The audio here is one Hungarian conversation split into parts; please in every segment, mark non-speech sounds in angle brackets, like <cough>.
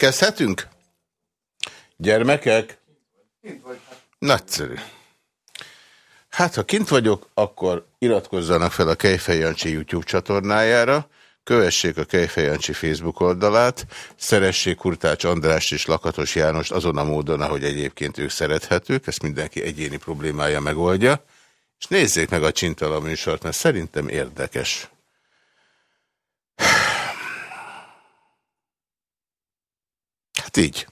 Kezdhetünk? Gyermekek? Nagyszerű. Hát, ha kint vagyok, akkor iratkozzanak fel a Kejfej YouTube csatornájára, kövessék a Kejfej Facebook oldalát, szeressék Kurtács András és Lakatos János azon a módon, ahogy egyébként ők szerethetők, ezt mindenki egyéni problémája megoldja, és nézzék meg a Csintala műsort, mert szerintem érdekes. Hát így.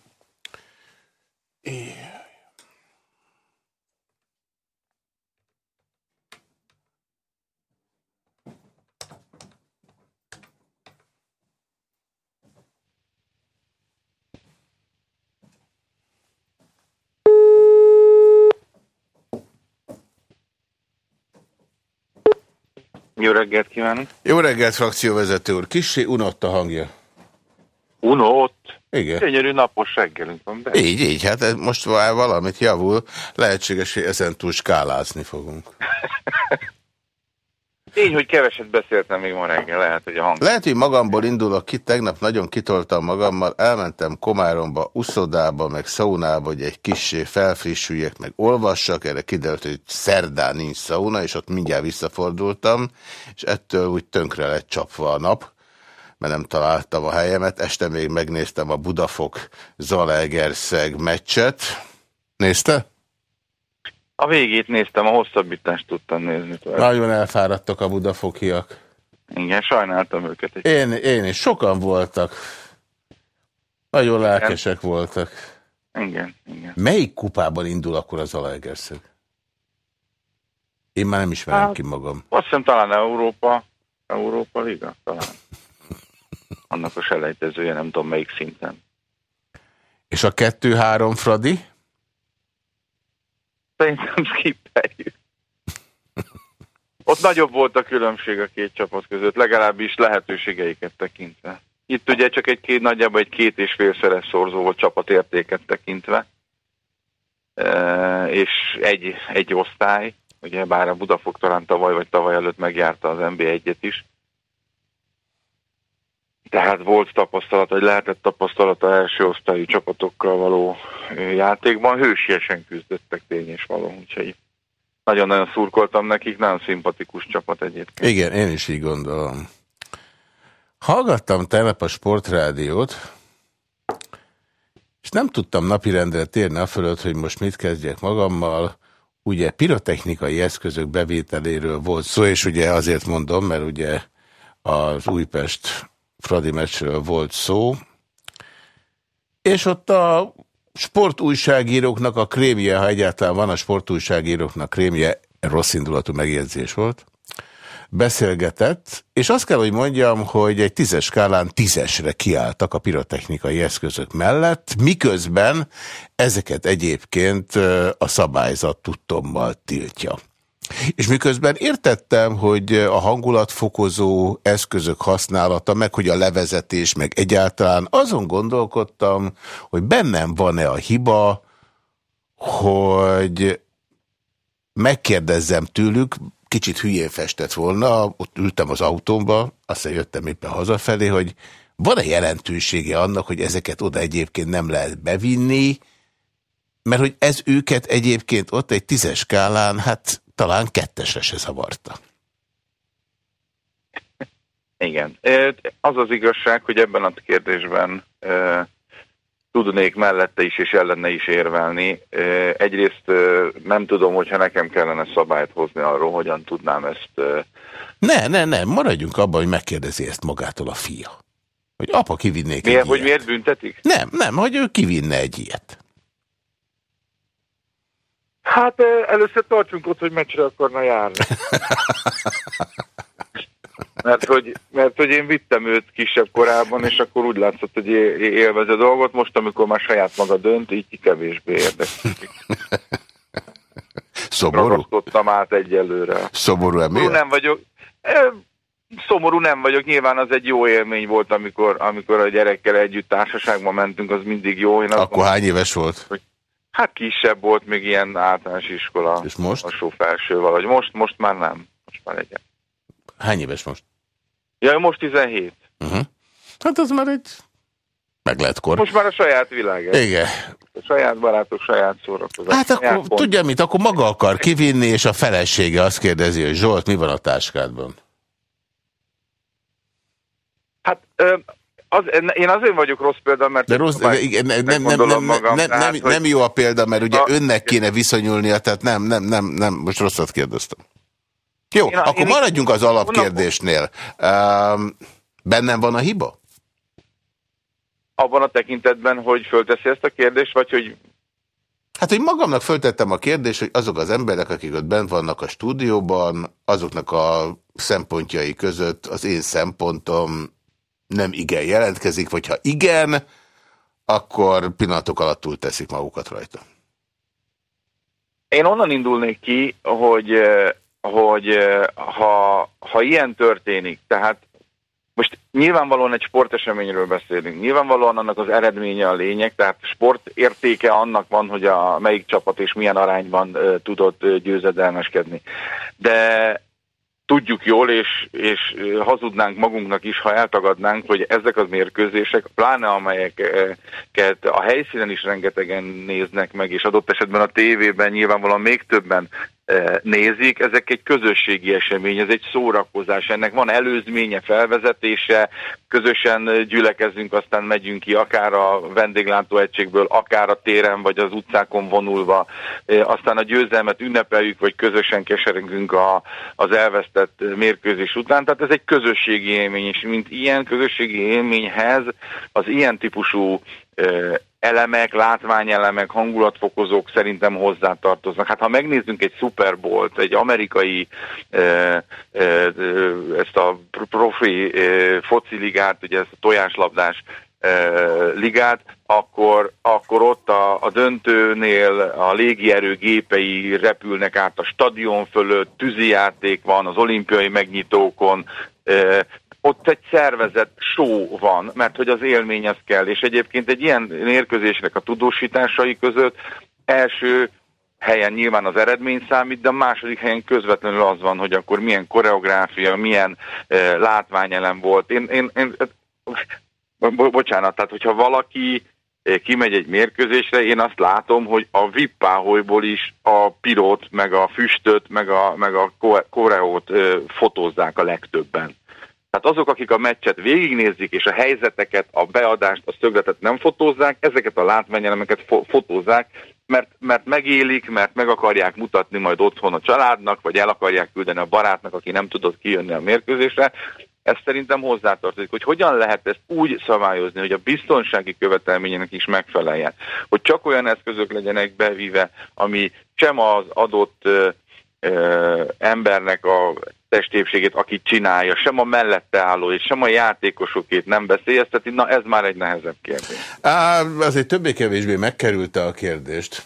Jó reggelt kívánok! Jó reggelt, frakcióvezető úr. Kissé unott a hangja. Unott? Igen. Gyönyörű napos reggelünk van. De... Így, így, hát most valamit javul. Lehetséges, hogy ezen túl skálázni fogunk. <laughs> Így, hogy keveset beszéltem még ma reggel, lehet, hogy a hang. Lehet, hogy magamból indulok ki, tegnap nagyon kitoltam magammal, elmentem Komáromba, uszodába, meg szaunába, hogy egy kissé felfrissüljek, meg olvassak, erre kiderült, hogy szerdán nincs szauna, és ott mindjárt visszafordultam, és ettől úgy tönkre lett csapva a nap, mert nem találtam a helyemet, este még megnéztem a Budafok Zalaegerszeg meccset. Nézte? A végét néztem, a hosszabbítást tudtam nézni. Tovább. Nagyon elfáradtak a budafokiak. Igen, sajnáltam őket. Egy én, én is. Sokan voltak. Nagyon lelkesek igen. voltak. Igen, igen. Melyik kupában indul akkor az Zalaegerszeg? Én már nem ismerem hát, ki magam. Azt hiszem talán Európa, Európa Liga, talán. Annak a selejtezője, nem tudom melyik szinten. És a kettő-három Fradi? Szerintem skippeljük. Ott nagyobb volt a különbség a két csapat között, legalábbis lehetőségeiket tekintve. Itt ugye csak egy két, nagyjából egy két és félszeres szorzó volt csapatértéket tekintve, e, és egy, egy osztály, ugye bár a Budafok talán tavaly vagy tavaly előtt megjárta az NB1-et is, tehát volt tapasztalat, vagy lehetett tapasztalata első osztályú csapatokkal való játékban. Hősiesen küzdöttek tény és való, úgyhogy nagyon-nagyon szurkoltam nekik, nagyon szimpatikus csapat egyébként. Igen, én is így gondolom. Hallgattam tegnap a sportrádiót, és nem tudtam napirendre térni a fölött, hogy most mit kezdjek magammal. Ugye pirotechnikai eszközök bevételéről volt szó, és ugye azért mondom, mert ugye az Újpest Fradi meccsről volt szó, és ott a sportújságíróknak a krémje, ha egyáltalán van a sportújságíróknak krémje, rossz indulatú megjegyzés volt, beszélgetett, és azt kell, hogy mondjam, hogy egy tízes skálán tízesre kiálltak a pirotechnikai eszközök mellett, miközben ezeket egyébként a szabályzat tudtommal tiltja. És miközben értettem, hogy a hangulatfokozó eszközök használata, meg hogy a levezetés, meg egyáltalán azon gondolkodtam, hogy bennem van-e a hiba, hogy megkérdezzem tőlük, kicsit hülyén festett volna, ott ültem az autómba, aztán jöttem éppen hazafelé, hogy van-e jelentősége annak, hogy ezeket oda egyébként nem lehet bevinni, mert hogy ez őket egyébként ott egy tízes skálán, hát talán kettesre se zavarta. Igen. Az az igazság, hogy ebben a kérdésben tudnék mellette is és ellene is érvelni. Egyrészt nem tudom, hogyha nekem kellene szabályt hozni arról, hogyan tudnám ezt... Ne, ne, ne, maradjunk abban, hogy megkérdezi ezt magától a fia. Hogy apa kivinnék miért, egy Hogy ilyet. miért büntetik? Nem, nem, hogy ő kivinne egy ilyet. Hát először tartsunk ott, hogy meccsre akarna járni. <laughs> Mert hogy, mert hogy én vittem őt kisebb korában, és akkor úgy látszott, hogy élvez a dolgot. Most, amikor már saját maga dönt, így kevésbé érdeklik. Szomorú? Ragasztottam át egyelőre. Szomorú emiatt? Nem vagyok. Szomorú nem vagyok, nyilván az egy jó élmény volt, amikor, amikor a gyerekkel együtt társaságban mentünk, az mindig jó. Én Akkor hány éves volt? Hogy Hát kisebb volt, még ilyen általános iskola. És most? Alsó felső valahogy. Most, most már nem. Most már egy. Hány éves most? Ja, most 17. Uh -huh. Hát az már egy meg lehet kor. Most már a saját világ. Igen. A saját barátok, saját szórakozás. Hát akkor pont. tudja mit, akkor maga akar kivinni, és a felesége azt kérdezi, hogy Zsolt, mi van a táskádban? Hát az, én azért vagyok rossz példa, mert... De rossz, igen, nem, nem, nem, nem, magam, nem, nem, nem jó a példa, mert ugye a, önnek kéne viszonyulnia, tehát nem, nem, nem, nem, most rosszat kérdeztem. Jó, én, akkor én maradjunk az alapkérdésnél. Um, bennem van a hiba? Abban a tekintetben, hogy fölteszi ezt a kérdést, vagy hogy... Hát, hogy magamnak föltettem a kérdést, hogy azok az emberek, akik ott bent vannak a stúdióban, azoknak a szempontjai között az én szempontom nem igen jelentkezik, vagy ha igen, akkor pillanatok alatt túl teszik magukat rajta. Én onnan indulnék ki, hogy, hogy ha, ha ilyen történik, tehát most nyilvánvalóan egy sporteseményről beszélünk, nyilvánvalóan annak az eredménye a lényeg, tehát sport értéke annak van, hogy a melyik csapat és milyen arányban tudott győzedelmeskedni. De tudjuk jól, és, és hazudnánk magunknak is, ha eltagadnánk, hogy ezek az mérkőzések, pláne amelyeket a helyszínen is rengetegen néznek meg, és adott esetben a tévében nyilvánvalóan még többen nézik, ezek egy közösségi esemény, ez egy szórakozás, ennek van előzménye, felvezetése, közösen gyülekezünk, aztán megyünk ki akár a vendéglátóegységből, akár a téren, vagy az utcákon vonulva, aztán a győzelmet ünnepeljük, vagy közösen keserengünk a, az elvesztett mérkőzés után, tehát ez egy közösségi élmény, és mint ilyen közösségi élményhez az ilyen típusú elemek, látványelemek, hangulatfokozók szerintem hozzátartoznak. Hát ha megnézzünk egy Super Bowl-t, egy amerikai e, e, ezt a profi e, fociligát, ugye ezt a tojáslabdás ligát, akkor, akkor ott a, a döntőnél a légierő gépei repülnek át a stadion fölött, tűzijáték van az olimpiai megnyitókon, ott egy szervezett show van, mert hogy az élmény az kell, és egyébként egy ilyen mérkőzésnek a tudósításai között első helyen nyilván az eredmény számít, de a második helyen közvetlenül az van, hogy akkor milyen koreográfia, milyen uh, látványelem volt. Én, én, én bo bocsánat, tehát hogyha valaki kimegy egy mérkőzésre, én azt látom, hogy a vippáholyból is a pilót, meg a füstöt, meg a, meg a koreót fotózzák a legtöbben. Tehát azok, akik a meccset végignézik, és a helyzeteket, a beadást, a szögletet nem fotózzák, ezeket a látványelemeket fo fotózzák, mert, mert megélik, mert meg akarják mutatni majd otthon a családnak, vagy el akarják küldeni a barátnak, aki nem tudott kijönni a mérkőzésre. Ez szerintem hozzátartozik, hogy hogyan lehet ezt úgy szabályozni, hogy a biztonsági követelményének is megfeleljen. Hogy csak olyan eszközök legyenek bevíve, ami sem az adott ö, ö, embernek a testépségét, aki csinálja, sem a mellette álló, és sem a játékosokét nem veszélyezteti, na ez már egy nehezebb kérdés. Á, azért többé-kevésbé megkerülte a kérdést.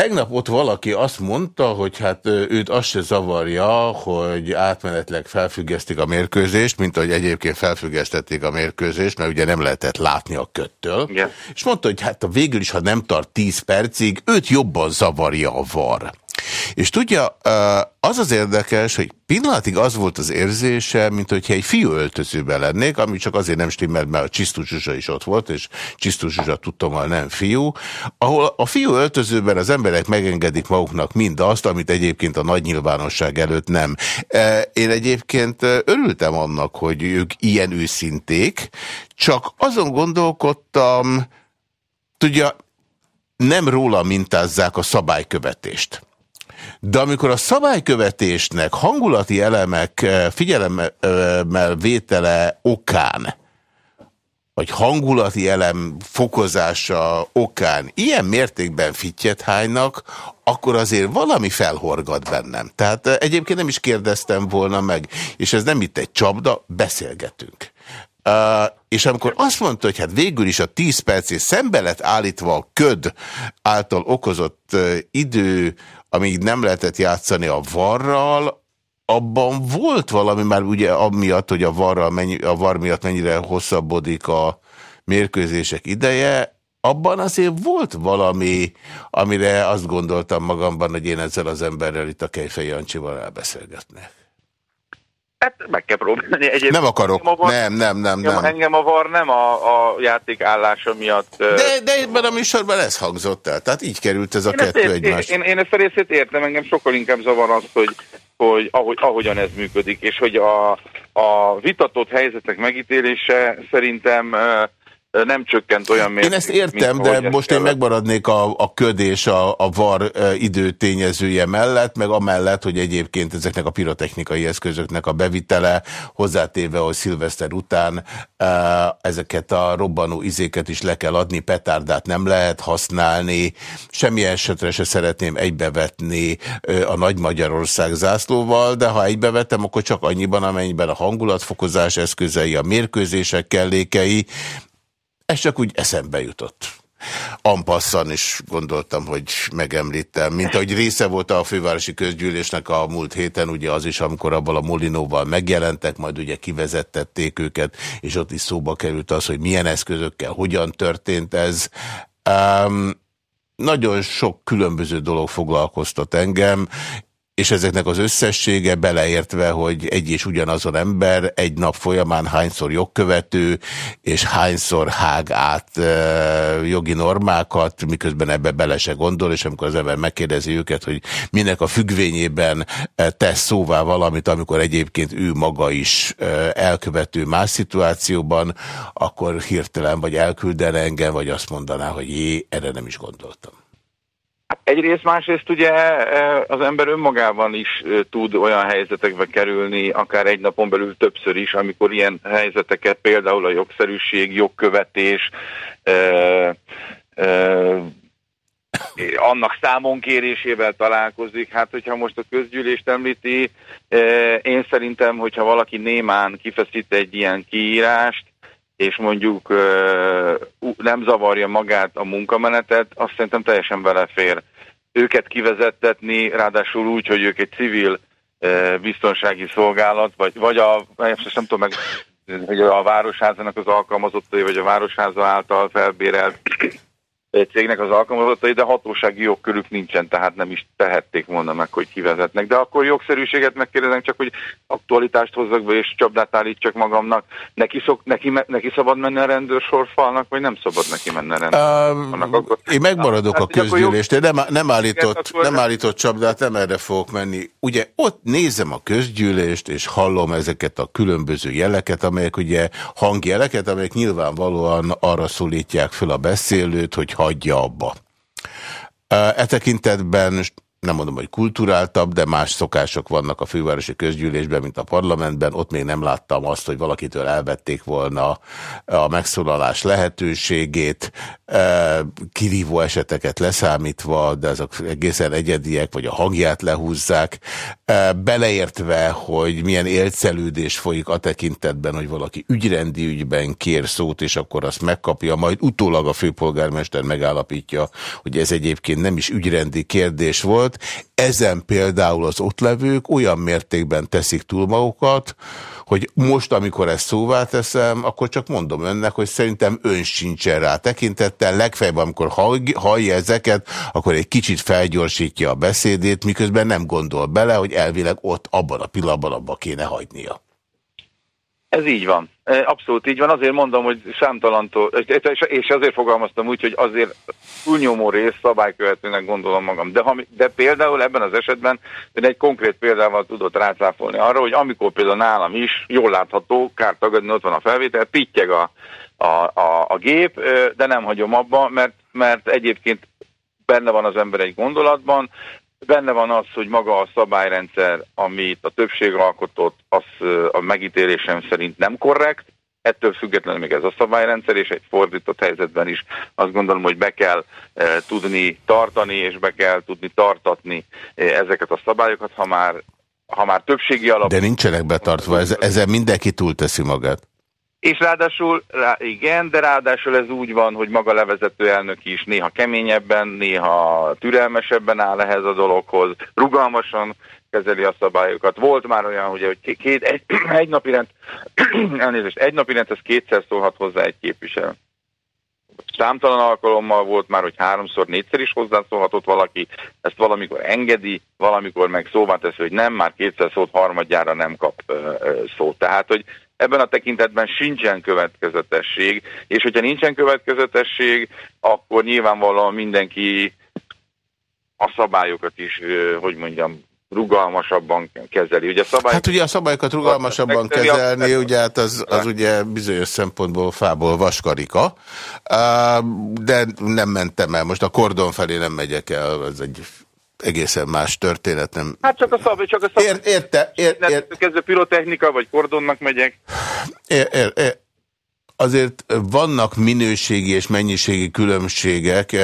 Tegnap ott valaki azt mondta, hogy hát őt azt se zavarja, hogy átmenetleg felfüggesztik a mérkőzést, mint ahogy egyébként felfüggesztették a mérkőzést, mert ugye nem lehetett látni a köttől. Igen. És mondta, hogy hát a végül is, ha nem tart 10 percig, őt jobban zavarja a var. És tudja, az az érdekes, hogy pillanatig az volt az érzése, mint hogyha egy fiú öltözőben lennék, ami csak azért nem stimmelt, mert a Csisztú Zsuzsa is ott volt, és Csisztú Zsuzsa tudtommal nem fiú, ahol a fiú öltözőben az emberek megengedik maguknak mindazt, amit egyébként a nagy nyilvánosság előtt nem. Én egyébként örültem annak, hogy ők ilyen őszinték, csak azon gondolkodtam, tudja, nem róla mintázzák a szabálykövetést. De amikor a szabálykövetésnek hangulati elemek eh, figyelemmel vétele okán, vagy hangulati elem fokozása okán ilyen mértékben fittyet hánynak, akkor azért valami felhorgat bennem. Tehát eh, egyébként nem is kérdeztem volna meg, és ez nem itt egy csapda, beszélgetünk. Uh, és amikor azt mondta, hogy hát végül is a 10 percé szembe lett állítva a köd által okozott uh, idő amíg nem lehetett játszani a varral, abban volt valami már ugye amiatt, hogy a, varral mennyi, a var miatt mennyire hosszabbodik a mérkőzések ideje, abban azért volt valami, amire azt gondoltam magamban, hogy én ezzel az emberrel itt a Kejfej Jancsival elbeszélgetnek. Hát meg kell próbálni. Egyébként nem akarok. Var, nem, nem, nem, nem. Engem a var nem a, a játék állása miatt. De, de ebben a műsorban ez hangzott el. Tehát így került ez a én kettő ért, egymást. Én, én ezt a részét értem, engem sokkal inkább zavar az, hogy, hogy ahogy, ahogyan ez működik, és hogy a, a vitatott helyzetek megítélése szerintem uh, nem csökkent olyan mértékben. Én ezt értem, mint, de most én megmaradnék a, a köd és a, a var időtényezője mellett, meg amellett, hogy egyébként ezeknek a pirotechnikai eszközöknek a bevitele, hozzátéve, hogy szilveszter után ezeket a robbanó izéket is le kell adni, petárdát nem lehet használni, semmi esetre se szeretném egybevetni a Nagy Magyarország zászlóval, de ha egybevetem, akkor csak annyiban, amennyiben a hangulatfokozás eszközei, a mérkőzések kellékei, ez csak úgy eszembe jutott. Ampasszan is gondoltam, hogy megemlítem. Mint ahogy része volt a fővárosi közgyűlésnek a múlt héten, ugye az is, amikor abban a Molinóval megjelentek, majd ugye kivezettették őket, és ott is szóba került az, hogy milyen eszközökkel, hogyan történt ez. Um, nagyon sok különböző dolog foglalkoztat engem, és ezeknek az összessége beleértve, hogy egy és ugyanazon ember egy nap folyamán hányszor jogkövető, és hányszor hág át e, jogi normákat, miközben ebbe bele se gondol, és amikor az ember megkérdezi őket, hogy minek a függvényében tesz szóvá valamit, amikor egyébként ő maga is elkövető más szituációban, akkor hirtelen vagy elküldene engem, vagy azt mondaná, hogy jé, erre nem is gondoltam. Egyrészt, másrészt ugye e, az ember önmagában is e, tud olyan helyzetekbe kerülni, akár egy napon belül többször is, amikor ilyen helyzeteket, például a jogszerűség, jogkövetés, eh, annak számon kérésével találkozik. Hát, hogyha most a közgyűlést említi, én szerintem, hogyha valaki némán kifeszít egy ilyen kiírást, és mondjuk nem zavarja magát a munkamenetet, azt szerintem teljesen belefér. Őket kivezettetni, ráadásul úgy, hogy ők egy civil biztonsági szolgálat, vagy, vagy a, nem tudom meg, hogy a városházának az alkalmazottai, vagy a városháza által felbérelt cégnek az alkalmazottai, de hatósági jogkörük nincsen, tehát nem is tehették volna meg, hogy kivezetnek. De akkor jogszerűséget megkérdezem csak, hogy aktualitást hozzak be, és csapdát állítsak magamnak. Neki, szok, neki, neki szabad menni a rendőrsorfalnak, vagy nem szabad neki menni a rendőrsorfalnak? Uh, akkor, én megmaradok a közgyűlést, nem, nem, állított, nem állított csapdát, nem erre fogok menni. Ugye ott nézem a közgyűlést, és hallom ezeket a különböző jeleket, amelyek ugye hangjeleket, amelyek nyilvánvalóan arra szólítják föl a beszélőt, hogy hagyja abba. E tekintetben nem mondom, hogy kulturáltabb, de más szokások vannak a fővárosi közgyűlésben, mint a parlamentben. Ott még nem láttam azt, hogy valakitől elvették volna a megszólalás lehetőségét, e, kirívó eseteket leszámítva, de azok egészen egyediek, vagy a hangját lehúzzák, e, beleértve, hogy milyen élcelődés folyik a tekintetben, hogy valaki ügyrendi ügyben kér szót, és akkor azt megkapja, majd utólag a főpolgármester megállapítja, hogy ez egyébként nem is ügyrendi kérdés volt, ezen például az ott levők olyan mértékben teszik túl magukat, hogy most, amikor ezt szóvá teszem, akkor csak mondom önnek, hogy szerintem ön sincsen rá tekintettel, legfeljebb, amikor hallja ezeket, akkor egy kicsit felgyorsítja a beszédét, miközben nem gondol bele, hogy elvileg ott abban a pillanatban abba kéne hagynia. Ez így van. Abszolút így van. Azért mondom, hogy számtalantól, és azért fogalmaztam úgy, hogy azért túlnyomó rész szabálykövetőnek gondolom magam. De, de például ebben az esetben ön egy konkrét példával tudott rácáfolni arra, hogy amikor például nálam is jól látható, kár tagadni, ott van a felvétel, pittyeg a, a, a, a gép, de nem hagyom abba, mert, mert egyébként benne van az ember egy gondolatban, Benne van az, hogy maga a szabályrendszer, amit a többség alkotott, az a megítélésem szerint nem korrekt, ettől függetlenül még ez a szabályrendszer, és egy fordított helyzetben is azt gondolom, hogy be kell e, tudni tartani, és be kell tudni tartatni e, ezeket a szabályokat, ha már, ha már többségi alap... De nincsenek betartva, ez, mindenki túlteszi magát. És ráadásul, rá, igen, de ráadásul ez úgy van, hogy maga levezető elnök is néha keményebben, néha türelmesebben áll ehhez a dologhoz, rugalmasan kezeli a szabályokat. Volt már olyan, ugye, hogy két, egy, <clears throat> egy napi rend, <clears throat> elnézést, egy napi ez kétszer szólhat hozzá egy képviselő. számtalan alkalommal volt már, hogy háromszor, négyszer is hozzászólhatott valaki, ezt valamikor engedi, valamikor meg szóvá teszi, hogy nem, már kétszer szót harmadjára nem kap szót. Tehát, hogy ebben a tekintetben sincsen következetesség, és hogyha nincsen következetesség, akkor nyilvánvalóan mindenki a szabályokat is, hogy mondjam, rugalmasabban kezeli. Ugye szabály... Hát ugye a szabályokat rugalmasabban kezelni, ugye hát az, az ugye bizonyos szempontból fából vaskarika, de nem mentem el. Most a kordon felé nem megyek el, ez egy egészen más történet. Nem... Hát csak a szabály, csak a szabály. Ér, érte, ér, ér... Kezdve pirotechnika, vagy kordonnak megyek. Ér, ér, ér. Azért vannak minőségi és mennyiségi különbségek,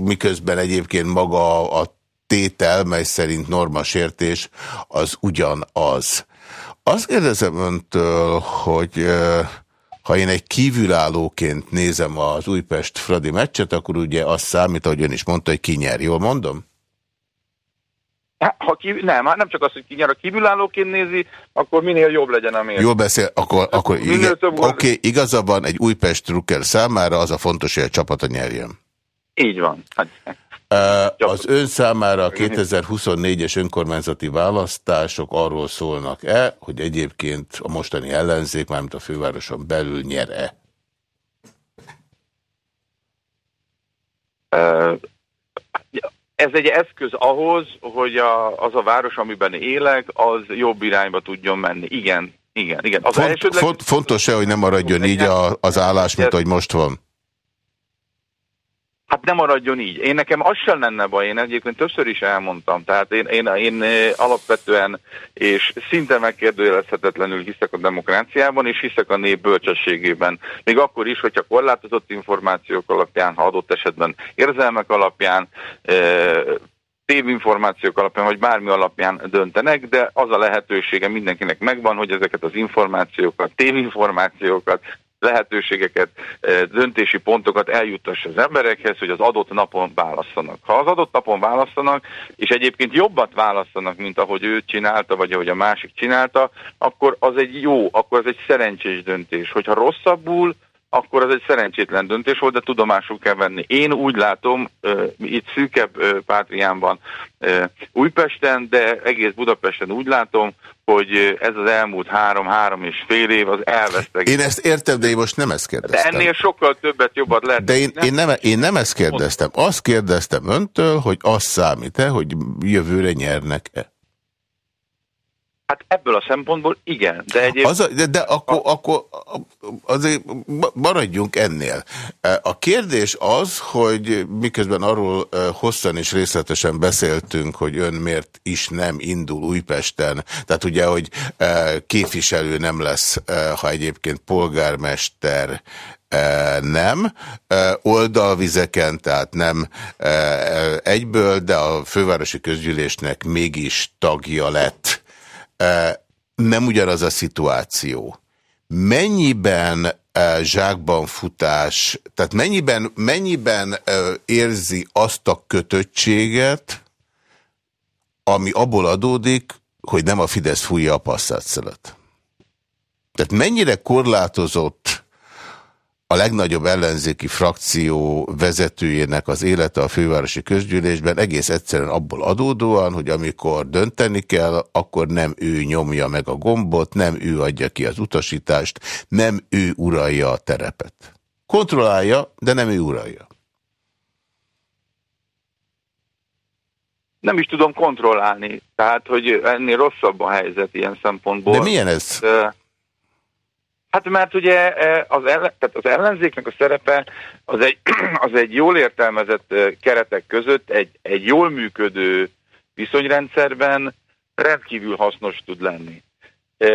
miközben egyébként maga a tétel, mely szerint normasértés, az ugyanaz. Azt kérdezem öntől, hogy ha én egy kívülállóként nézem az Újpest-Fradi meccset, akkor ugye az számít, ahogy ön is mondta, hogy ki nyer. Jól mondom? Hát, ha kívül, nem, hát nem csak az, hogy ki nyer, a kívülállóként nézi, akkor minél jobb legyen a mérő. Jól beszél, akkor, akkor igen, oké, okay, igazabban egy Újpest trukker számára az a fontos, hogy a csapata nyerjen. Így van. Hát, az ön számára a 2024-es önkormányzati választások arról szólnak-e, hogy egyébként a mostani ellenzék, mármint a fővároson belül nyer-e? Ez egy eszköz ahhoz, hogy a, az a város, amiben élek, az jobb irányba tudjon menni. Igen, igen, igen. Az Font, elsődleg... font, Fontos-e, hogy nem maradjon így a, az állás, mint ahogy most van? Hát nem maradjon így. Én nekem az sem lenne baj, én egyébként többször is elmondtam. Tehát én, én, én alapvetően és szinte megkérdőjelezhetetlenül hiszek a demokráciában, és hiszek a nép bölcsességében. Még akkor is, hogyha korlátozott információk alapján, ha adott esetben érzelmek alapján, tévinformációk alapján, vagy bármi alapján döntenek, de az a lehetősége mindenkinek megvan, hogy ezeket az információkat, tévinformációkat lehetőségeket, eh, döntési pontokat eljuttassa az emberekhez, hogy az adott napon válasszanak. Ha az adott napon választanak, és egyébként jobbat választanak, mint ahogy ő csinálta, vagy ahogy a másik csinálta, akkor az egy jó, akkor az egy szerencsés döntés. Hogyha rosszabbul, akkor az egy szerencsétlen döntés volt, de tudomásul kell venni. Én úgy látom, uh, itt szűkebb uh, Pátriánban, uh, Újpesten, de egész Budapesten úgy látom, hogy ez az elmúlt három-három és fél év az elvesztek. Én ezt értem, de én most nem ezt kérdeztem. De ennél sokkal többet jobbat lehet. De én, én, nem, én nem ezt kérdeztem. Azt kérdeztem öntől, hogy az számít-e, hogy jövőre nyernek-e? Hát ebből a szempontból igen, de egyébként... Az de, de akkor, akkor azért maradjunk ennél. A kérdés az, hogy miközben arról hosszan és részletesen beszéltünk, hogy ön miért is nem indul Újpesten, tehát ugye, hogy képviselő nem lesz, ha egyébként polgármester nem, oldalvizeken, tehát nem egyből, de a fővárosi közgyűlésnek mégis tagja lett nem ugyanaz a szituáció. Mennyiben zsákban futás, tehát mennyiben, mennyiben érzi azt a kötöttséget, ami abból adódik, hogy nem a Fidesz fújja a passzát Tehát mennyire korlátozott a legnagyobb ellenzéki frakció vezetőjének az élete a fővárosi közgyűlésben egész egyszerűen abból adódóan, hogy amikor dönteni kell, akkor nem ő nyomja meg a gombot, nem ő adja ki az utasítást, nem ő uralja a terepet. Kontrollálja, de nem ő uralja. Nem is tudom kontrollálni, tehát hogy ennél rosszabb a helyzet ilyen szempontból. De milyen ez? De Hát mert ugye e, az, ellen, tehát az ellenzéknek a szerepe az egy, <clears throat> az egy jól értelmezett e, keretek között egy, egy jól működő viszonyrendszerben rendkívül hasznos tud lenni. E,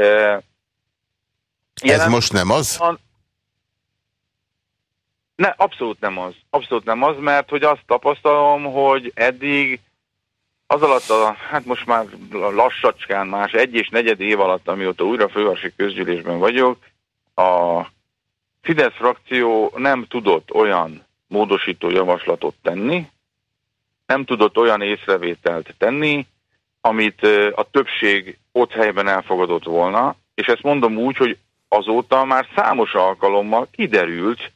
Ez most nem az? Ne, abszolút nem az. Abszolút nem az, mert hogy azt tapasztalom, hogy eddig az alatt a, hát most már lassacskán más, egy és negyed év alatt, amióta újra fővárosi közgyűlésben vagyok, a Fidesz frakció nem tudott olyan módosító javaslatot tenni, nem tudott olyan észrevételt tenni, amit a többség ott helyben elfogadott volna, és ezt mondom úgy, hogy azóta már számos alkalommal kiderült,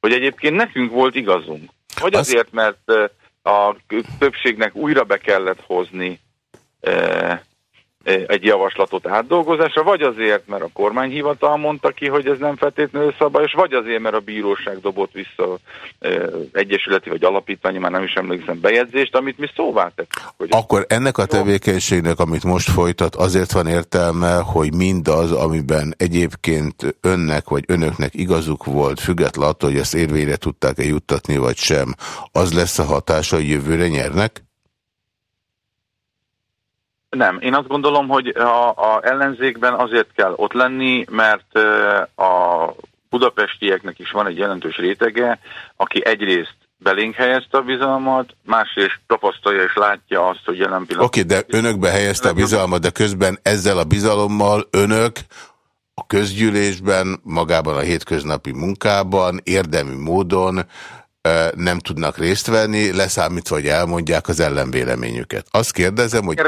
hogy egyébként nekünk volt igazunk. Vagy azért, mert a többségnek újra be kellett hozni egy javaslatot átdolgozásra, vagy azért, mert a kormányhivatal mondta ki, hogy ez nem feltétlenül szabályos, vagy azért, mert a bíróság dobott vissza egyesületi vagy alapítványi, már nem is emlékszem, bejegyzést, amit mi szóvá tettünk. Hogy Akkor ennek a tevékenységnek, amit most folytat, azért van értelme, hogy mindaz, amiben egyébként önnek vagy önöknek igazuk volt, függetlenül attól, hogy ezt érvényre tudták-e juttatni, vagy sem, az lesz a hatása, hogy jövőre nyernek? Nem, én azt gondolom, hogy a, a ellenzékben azért kell ott lenni, mert a budapestieknek is van egy jelentős rétege, aki egyrészt belénk helyezte a bizalmat, másrészt tapasztalja és látja azt, hogy jelen pillanatban... Oké, okay, de önökbe helyezte a bizalmat, de közben ezzel a bizalommal önök a közgyűlésben, magában a hétköznapi munkában, érdemi módon nem tudnak részt venni, leszámítva, hogy elmondják az ellenvéleményüket. Azt kérdezem, hogy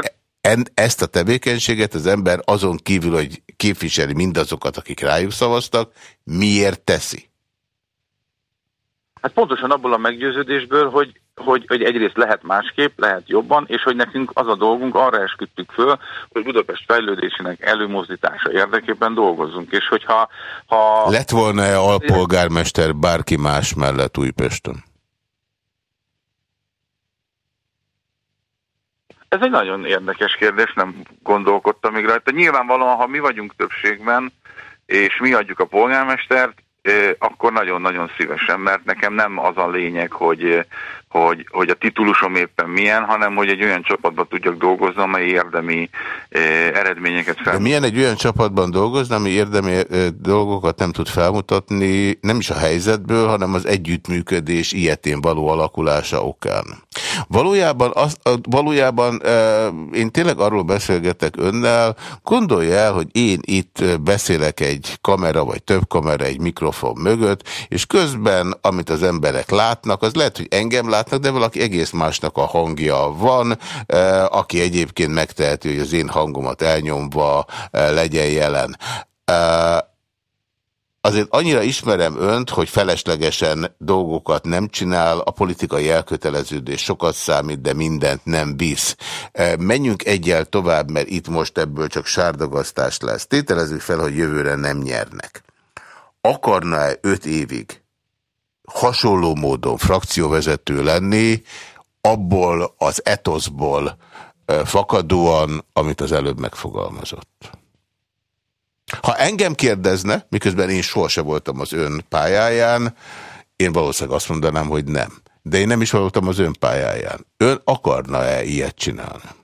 en, ezt a tevékenységet az ember azon kívül, hogy képviseli mindazokat, akik rájuk szavaztak, miért teszi? Hát pontosan abból a meggyőződésből, hogy, hogy, hogy egyrészt lehet másképp, lehet jobban, és hogy nekünk az a dolgunk, arra esküdtük föl, hogy Budapest fejlődésének előmozdítása érdekében dolgozzunk. És hogyha... Ha... Lett volna-e alpolgármester bárki más mellett Újpesten? Ez egy nagyon érdekes kérdés, nem gondolkodtam még rajta. Nyilvánvalóan, ha mi vagyunk többségben, és mi adjuk a polgármestert, akkor nagyon-nagyon szívesen, mert nekem nem az a lényeg, hogy, hogy, hogy a titulusom éppen milyen, hanem hogy egy olyan csapatban tudjak dolgozni, amely érdemi eredményeket fel. De milyen egy olyan csapatban dolgozni, ami érdemi dolgokat nem tud felmutatni, nem is a helyzetből, hanem az együttműködés ilyetén való alakulása okán. Valójában, az, valójában én tényleg arról beszélgetek önnel, gondolja el, hogy én itt beszélek egy kamera, vagy több kamera, egy mikrofon mögött, és közben, amit az emberek látnak, az lehet, hogy engem látnak, de valaki egész másnak a hangja van, aki egyébként megteheti, hogy az én hangomat elnyomva legyen jelen azért annyira ismerem önt, hogy feleslegesen dolgokat nem csinál, a politikai elköteleződés sokat számít, de mindent nem visz. E, menjünk egyel tovább, mert itt most ebből csak sárdagasztás lesz. Tételezzük fel, hogy jövőre nem nyernek. Akarna-e öt évig hasonló módon frakcióvezető lenni, abból az etoszból fakadóan, amit az előbb megfogalmazott? Ha engem kérdezne, miközben én sohasem voltam az ön pályáján, én valószínűleg azt mondanám, hogy nem. De én nem is voltam az ön pályáján. Ön akarna-e ilyet csinálni?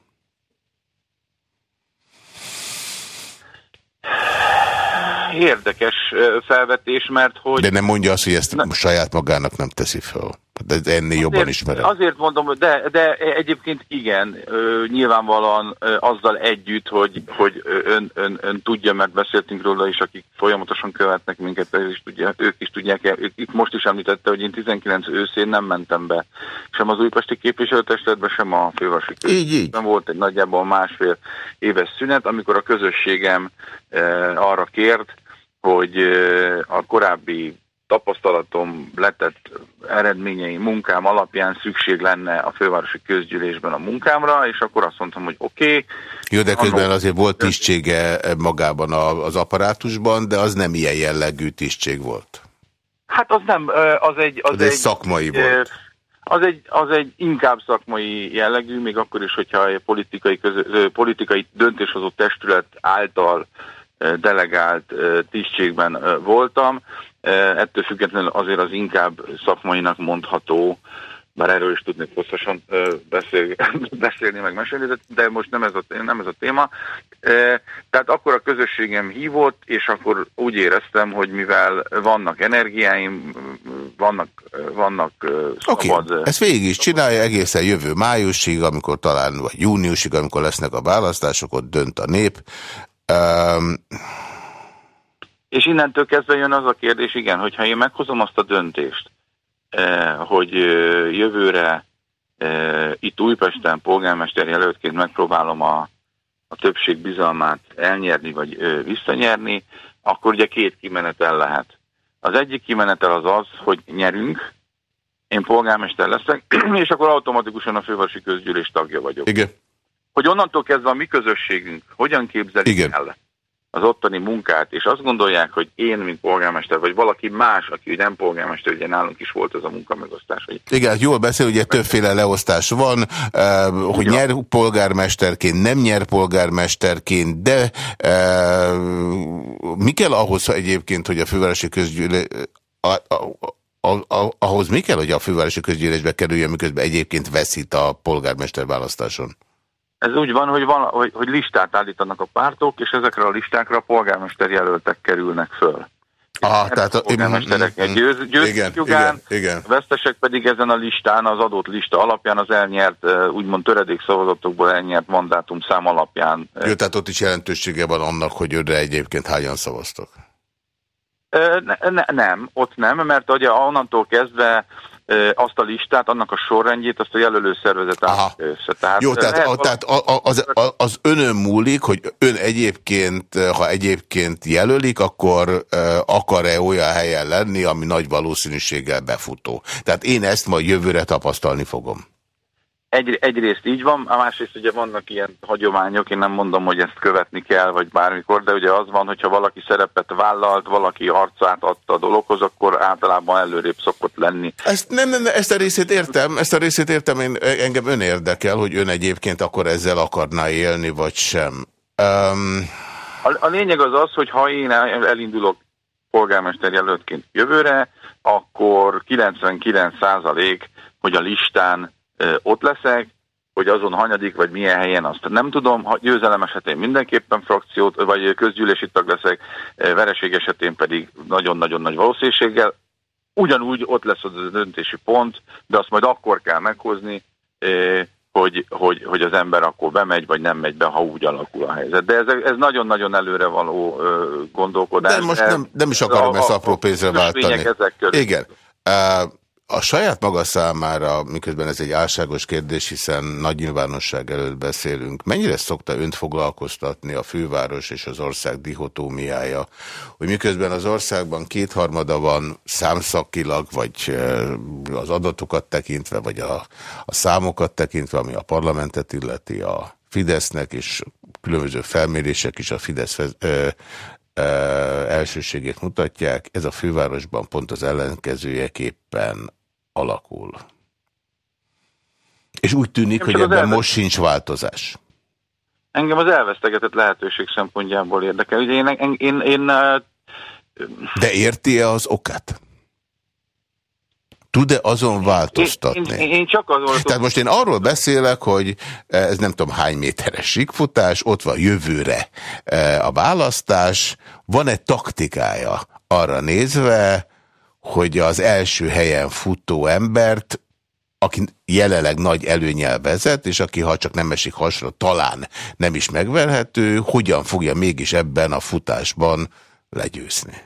Érdekes felvetés, mert hogy... De nem mondja azt, hogy ezt ne... saját magának nem teszi fel. De ennél azért, jobban ismerem. Azért mondom, de, de egyébként igen, nyilvánvalóan azzal együtt, hogy, hogy ön, ön, ön tudja, mert beszéltünk róla is, akik folyamatosan követnek minket, ők is tudják, ők is tudják, ők, itt most is említette, hogy én 19 őszén nem mentem be, sem az újpesti képviselőtestületbe, sem a fővárosi közösségben. Volt egy nagyjából másfél éves szünet, amikor a közösségem arra kért, hogy a korábbi tapasztalatom, letett eredményei, munkám alapján szükség lenne a fővárosi közgyűlésben a munkámra, és akkor azt mondtam, hogy oké. Okay, Jó, de közben azért volt tisztsége magában az apparátusban, de az nem ilyen jellegű tisztség volt. Hát az nem, az egy... Az, az egy, egy szakmai volt. Az egy, az egy inkább szakmai jellegű, még akkor is, hogyha politikai, közö, politikai döntéshozó testület által delegált tisztségben voltam. Ettől függetlenül azért az inkább szakmainak mondható, bár erről is tudnék hosszasan beszél, <laughs> beszélni, meg mesélni, de most nem ez, a, nem ez a téma. Tehát akkor a közösségem hívott, és akkor úgy éreztem, hogy mivel vannak energiáim, vannak, vannak szabad... Okay. Ezt végig is csinálja egészen jövő májusig, amikor talán, vagy júniusig, amikor lesznek a választások, ott dönt a nép. Um... És innentől kezdve jön az a kérdés, igen, hogyha én meghozom azt a döntést, eh, hogy jövőre eh, itt Újpesten polgármester jelöltként megpróbálom a, a többség bizalmát elnyerni vagy visszanyerni, akkor ugye két kimenetel lehet. Az egyik kimenetel az az, hogy nyerünk, én polgármester leszek, <clears throat> és akkor automatikusan a fővárosi közgyűlés tagja vagyok. Igen. Hogy onnantól kezdve a mi közösségünk hogyan képzeli Igen. el az ottani munkát, és azt gondolják, hogy én, mint polgármester, vagy valaki más, aki nem polgármester, ugye nálunk is volt ez a munkamegosztás. Hogy... Igen, jól beszél, ugye többféle leosztás van, uh, hogy nyer polgármesterként, nem nyer polgármesterként, de uh, mi kell ahhoz egyébként, hogy a fővárosi közgyűlés ahhoz mi kell, hogy a fővárosi közgyűlésbe kerüljön, miközben egyébként veszít a polgármester választáson? Ez úgy van, hogy, van hogy, hogy listát állítanak a pártok, és ezekre a listákra a polgármester jelöltek kerülnek föl. Aha, tehát a polgármesterek győz, győz igen, jogán, igen, igen. a vesztesek pedig ezen a listán, az adott lista alapján az elnyert, úgymond töredék szavazatokból elnyert mandátum szám alapján. Jó, tehát ott is jelentősége van annak, hogy őre egyébként hányan szavaztok? Ne, ne, nem, ott nem, mert ugye onnantól kezdve azt a listát, annak a sorrendjét, azt a jelölő szervezet állítja össze. Tehát Jó, tehát, a, tehát az, az, az önön múlik, hogy ön egyébként, ha egyébként jelölik, akkor akar-e olyan helyen lenni, ami nagy valószínűséggel befutó. Tehát én ezt majd jövőre tapasztalni fogom. Egy, egyrészt így van, a másrészt ugye vannak ilyen hagyományok, én nem mondom, hogy ezt követni kell, vagy bármikor, de ugye az van, hogyha valaki szerepet vállalt, valaki arcát adta a dologhoz, akkor általában előrébb szokott lenni. Ezt, nem, nem, ezt a részét értem, ezt a részét értem, én, engem ön érdekel, hogy ön egyébként akkor ezzel akarná élni, vagy sem. Um... A, a lényeg az az, hogy ha én elindulok polgármester jelöltként jövőre, akkor 99 százalék, hogy a listán ott leszek, hogy azon hanyadik, vagy milyen helyen, azt nem tudom. Ha győzelem esetén mindenképpen frakciót, vagy közgyűlési tag leszek, vereség esetén pedig nagyon-nagyon nagy valószínűséggel. Ugyanúgy ott lesz az a döntési pont, de azt majd akkor kell meghozni, hogy, hogy, hogy az ember akkor bemegy, vagy nem megy be, ha úgy alakul a helyzet. De ez, nagyon nagyon előre való gondolkodás. De most nem, nem is akarom a, ezt apró pénzre váltani. Igen. Uh, a saját maga számára, miközben ez egy álságos kérdés, hiszen nagy nyilvánosság előtt beszélünk, mennyire szokta önt foglalkoztatni a főváros és az ország dihotómiája, hogy miközben az országban kétharmada van számszakilag, vagy az adatokat tekintve, vagy a, a számokat tekintve, ami a parlamentet illeti a Fidesznek, és különböző felmérések is a Fidesz ö, ö, elsőségét mutatják, ez a fővárosban pont az ellenkezőjeképpen alakul. És úgy tűnik, hogy ebben most sincs változás. Engem az elvesztegetett lehetőség szempontjából érdekel. Ugye én, én, én, én De érti-e az okát? Tud-e azon változtatni? Én, én, én csak azon... Tehát most én arról beszélek, hogy ez nem tudom hány méteres síkfutás, ott van jövőre a választás, van-e taktikája arra nézve, hogy az első helyen futó embert, aki jelenleg nagy előnyel vezet, és aki ha csak nem esik hasra, talán nem is megverhető, hogyan fogja mégis ebben a futásban legyőzni?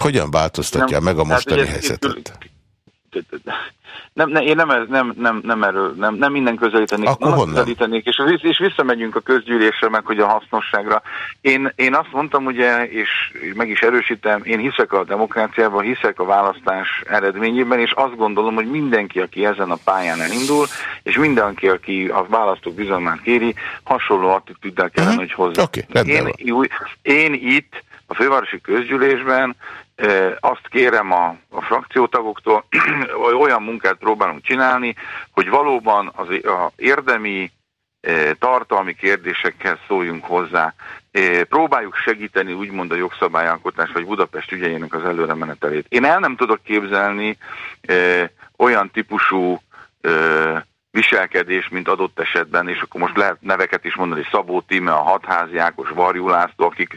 Hogyan változtatja nem, meg a mostani helyzetet? Nem, ne, én nem, nem, nem, nem erről, nem, nem minden közelítenék. Akkor honnan? Közelítenék, és, és visszamegyünk a közgyűlésre, meg hogy a hasznosságra. Én, én azt mondtam, ugye, és meg is erősítem, én hiszek a demokráciában, hiszek a választás eredményében, és azt gondolom, hogy mindenki, aki ezen a pályán elindul, és mindenki, aki a választók bizalmát kéri, hasonló attitűddel kellene, uh. -huh. hogy hozzá. Okay, én, én itt a fővárosi közgyűlésben azt kérem a, a frakciótagoktól, <clears throat> hogy olyan munkát próbálunk csinálni, hogy valóban az a érdemi tartalmi kérdésekhez szóljunk hozzá. Próbáljuk segíteni úgymond a jogszabályalkotás vagy Budapest ügyeinek az előre menetelét. Én el nem tudok képzelni olyan típusú viselkedés, mint adott esetben, és akkor most lehet neveket is mondani, Szabó Tíme, a Hatházi Ákos, Varjú László, akik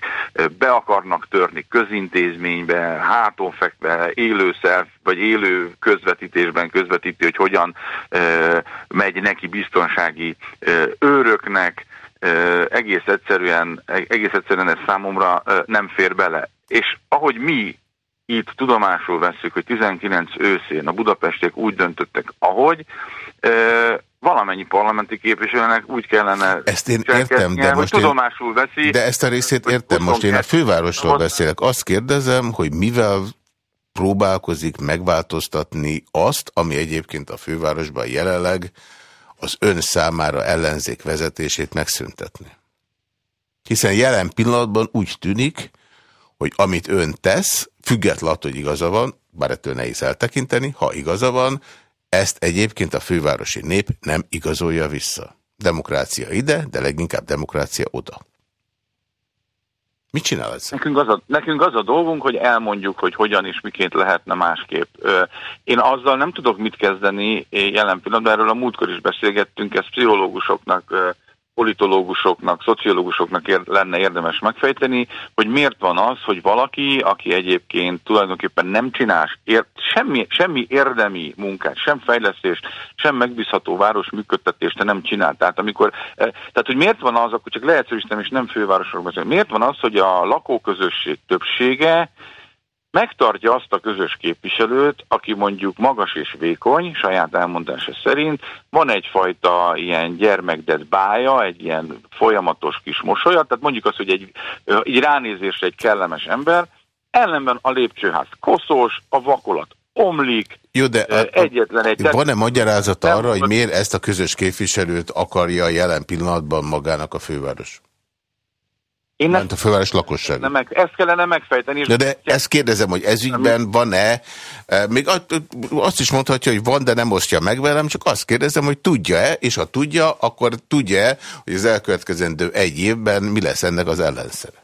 be akarnak törni közintézménybe, háton fekve, élő szelf, vagy élő közvetítésben közvetíti, hogy hogyan e, megy neki biztonsági e, őröknek, e, egész egyszerűen, egész egyszerűen ez számomra e, nem fér bele. És ahogy mi itt tudomásul veszük, hogy 19 őszén a budapestiek úgy döntöttek, ahogy, valamennyi parlamenti képviselőnek úgy kellene... Ezt én értem, de most tudomásul veszi... De ezt a részét értem, most én a fővárosról beszélek. Azt kérdezem, hogy mivel próbálkozik megváltoztatni azt, ami egyébként a fővárosban jelenleg az ön számára ellenzék vezetését megszüntetni. Hiszen jelen pillanatban úgy tűnik, hogy amit ön tesz, függetlenül hogy igaza van, bár ettől nehéz eltekinteni, ha igaza van, ezt egyébként a fővárosi nép nem igazolja vissza. Demokrácia ide, de leginkább demokrácia oda. Mit csinál ez? Nekünk az, a, nekünk az a dolgunk, hogy elmondjuk, hogy hogyan és miként lehetne másképp. Én azzal nem tudok mit kezdeni jelen pillanatban, erről a múltkor is beszélgettünk, ezt pszichológusoknak politológusoknak, szociológusoknak ér, lenne érdemes megfejteni, hogy miért van az, hogy valaki, aki egyébként tulajdonképpen nem csinál ér, semmi, semmi érdemi munkát, sem fejlesztést, sem megbízható város működtetést nem csinál. Tehát, amikor, eh, tehát hogy miért van az, akkor csak lehetősítem, és nem fővárosról beszélünk, miért van az, hogy a lakóközösség többsége megtartja azt a közös képviselőt, aki mondjuk magas és vékony, saját elmondása szerint, van egyfajta ilyen gyermekdet bája, egy ilyen folyamatos kis mosolya, tehát mondjuk azt, hogy egy, egy ránézésre egy kellemes ember, ellenben a lépcsőház koszos, a vakolat omlik, jó, de egyetlen egy... Van-e magyarázat arra, hogy miért ezt a közös képviselőt akarja jelen pillanatban magának a főváros? Én nem, a főváros lakosság. Nem, ezt kellene megfejteni. De, de ezt kérdezem, hogy ezügyben van-e, e, még azt is mondhatja, hogy van, de nem osztja meg velem, csak azt kérdezem, hogy tudja-e, és ha tudja, akkor tudja-e, hogy az elkövetkezendő egy évben mi lesz ennek az ellenszere?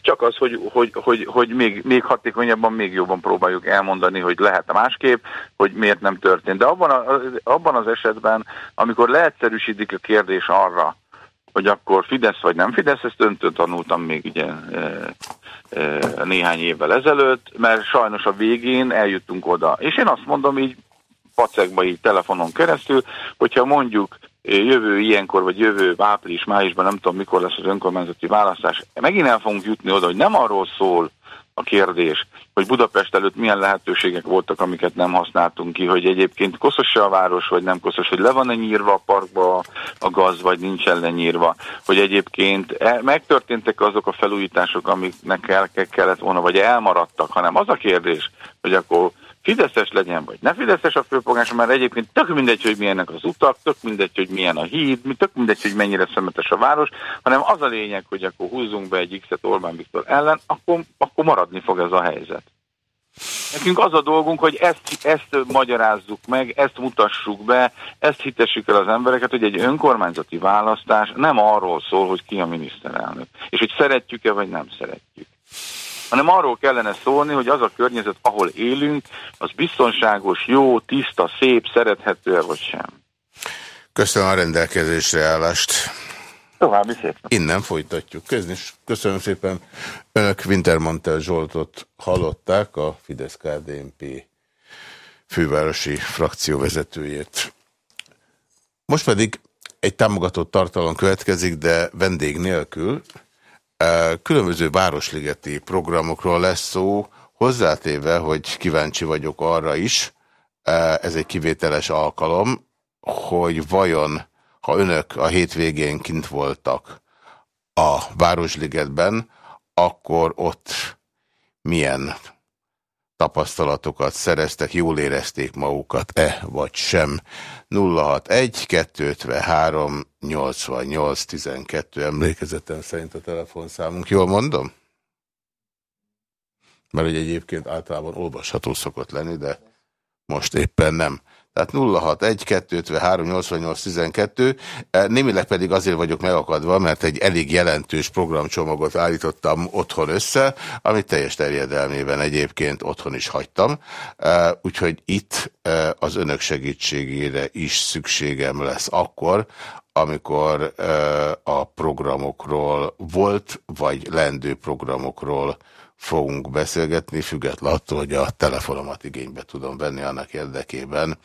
Csak az, hogy, hogy, hogy, hogy még, még hatékonyabban, még jobban próbáljuk elmondani, hogy lehet másképp, hogy miért nem történt. De abban, a, abban az esetben, amikor leegyszerűsítik a kérdés arra, hogy akkor Fidesz vagy nem Fidesz, ezt öntől tanultam még ugye e, e, néhány évvel ezelőtt, mert sajnos a végén eljutunk oda. És én azt mondom így pacekba így telefonon keresztül, hogyha mondjuk jövő ilyenkor, vagy jövő április, májusban, nem tudom mikor lesz az önkormányzati választás, megint el fogunk jutni oda, hogy nem arról szól a kérdés, hogy Budapest előtt milyen lehetőségek voltak, amiket nem használtunk ki, hogy egyébként koszos a város, vagy nem koszos, hogy le van-e nyírva a parkba a gaz, vagy nincsen lenyírva, hogy egyébként e, megtörténtek azok a felújítások, amiknek el kellett volna, vagy elmaradtak, hanem az a kérdés, hogy akkor Fideszes legyen, vagy ne Fideszes a főpolgármester, mert egyébként tök mindegy, hogy milyenek az utak, tök mindegy, hogy milyen a híd, tök mindegy, hogy mennyire szemetes a város, hanem az a lényeg, hogy akkor húzzunk be egy X-et Orbán Viktor ellen, akkor, akkor maradni fog ez a helyzet. Nekünk az a dolgunk, hogy ezt, ezt magyarázzuk meg, ezt mutassuk be, ezt hitessük el az embereket, hogy egy önkormányzati választás nem arról szól, hogy ki a miniszterelnök, és hogy szeretjük-e vagy nem szeretjük hanem arról kellene szólni, hogy az a környezet, ahol élünk, az biztonságos, jó, tiszta, szép, szerethető-e vagy sem. Köszönöm a rendelkezésre állást. További szép. Innen folytatjuk. Köszönöm szépen. Önök Wintermantel Zsoltot hallották, a Fidesz-KDNP fővárosi frakcióvezetőjét. Most pedig egy támogatott tartalom következik, de vendég nélkül. Különböző városligeti programokról lesz szó, hozzátéve, hogy kíváncsi vagyok arra is, ez egy kivételes alkalom, hogy vajon, ha önök a hétvégén kint voltak a Városligetben, akkor ott milyen tapasztalatokat szereztek, jól érezték magukat-e, vagy sem. 061 253 88 12 emlékezetem szerint a telefonszámunk. Jól mondom? Mert egyébként általában olvasható szokott lenni, de most éppen nem. Tehát 061 253 88 12, némileg pedig azért vagyok megakadva, mert egy elég jelentős programcsomagot állítottam otthon össze, amit teljes terjedelmében egyébként otthon is hagytam, e, úgyhogy itt e, az önök segítségére is szükségem lesz akkor, amikor e, a programokról volt, vagy lendő programokról fogunk beszélgetni, függetlenül attól, hogy a telefonomat igénybe tudom venni annak érdekében,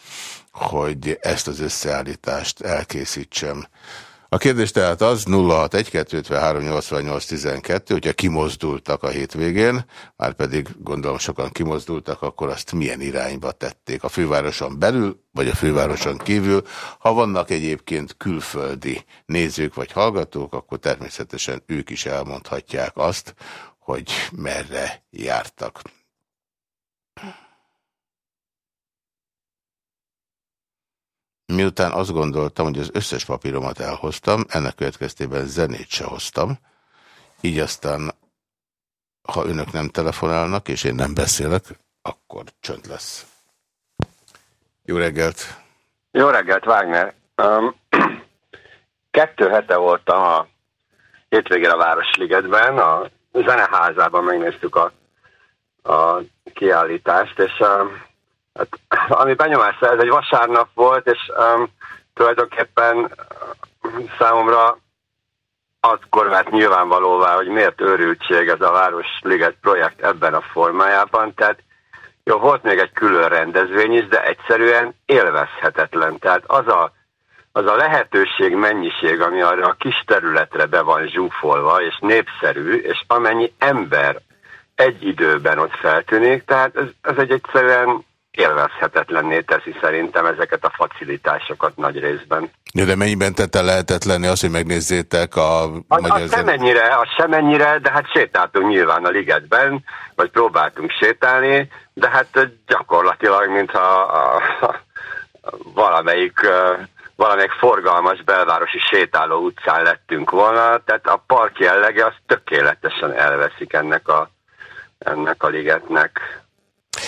hogy ezt az összeállítást elkészítsem. A kérdés tehát az 061-253-88-12, hogyha kimozdultak a hétvégén, már pedig gondolom sokan kimozdultak, akkor azt milyen irányba tették, a fővároson belül, vagy a fővároson kívül. Ha vannak egyébként külföldi nézők vagy hallgatók, akkor természetesen ők is elmondhatják azt, hogy merre jártak. Miután azt gondoltam, hogy az összes papíromat elhoztam, ennek következtében zenét se hoztam, így aztán, ha önök nem telefonálnak, és én nem beszélek, akkor csönd lesz. Jó reggelt! Jó reggelt, Wagner! <clears throat> Kettő hete voltam a hétvégén a Városligetben, a zeneházában megnéztük a, a kiállítást, és um, Hát, <clears throat> ami benyomás, ez egy vasárnap volt, és um, tulajdonképpen um, számomra akkor vált nyilvánvalóvá, hogy miért őrültség ez a Városliget projekt ebben a formájában. Tehát jó, volt még egy külön rendezvény is, de egyszerűen élvezhetetlen. Tehát az a, az a lehetőség mennyiség, ami arra a kis területre be van zsúfolva, és népszerű, és amennyi ember egy időben ott feltűnik, tehát ez, ez egy egyszerűen élvezhetetlenné teszi szerintem ezeket a facilitásokat nagy részben. Ja, de mennyiben tette lehetetlenni azt, hogy megnézzétek a, a magyar az semennyire, az semennyire, de hát sétáltunk nyilván a ligetben, vagy próbáltunk sétálni, de hát gyakorlatilag, mintha a, a, valamelyik valamelyik forgalmas belvárosi sétáló utcán lettünk volna, tehát a park jellege az tökéletesen elveszik ennek a, ennek a ligetnek.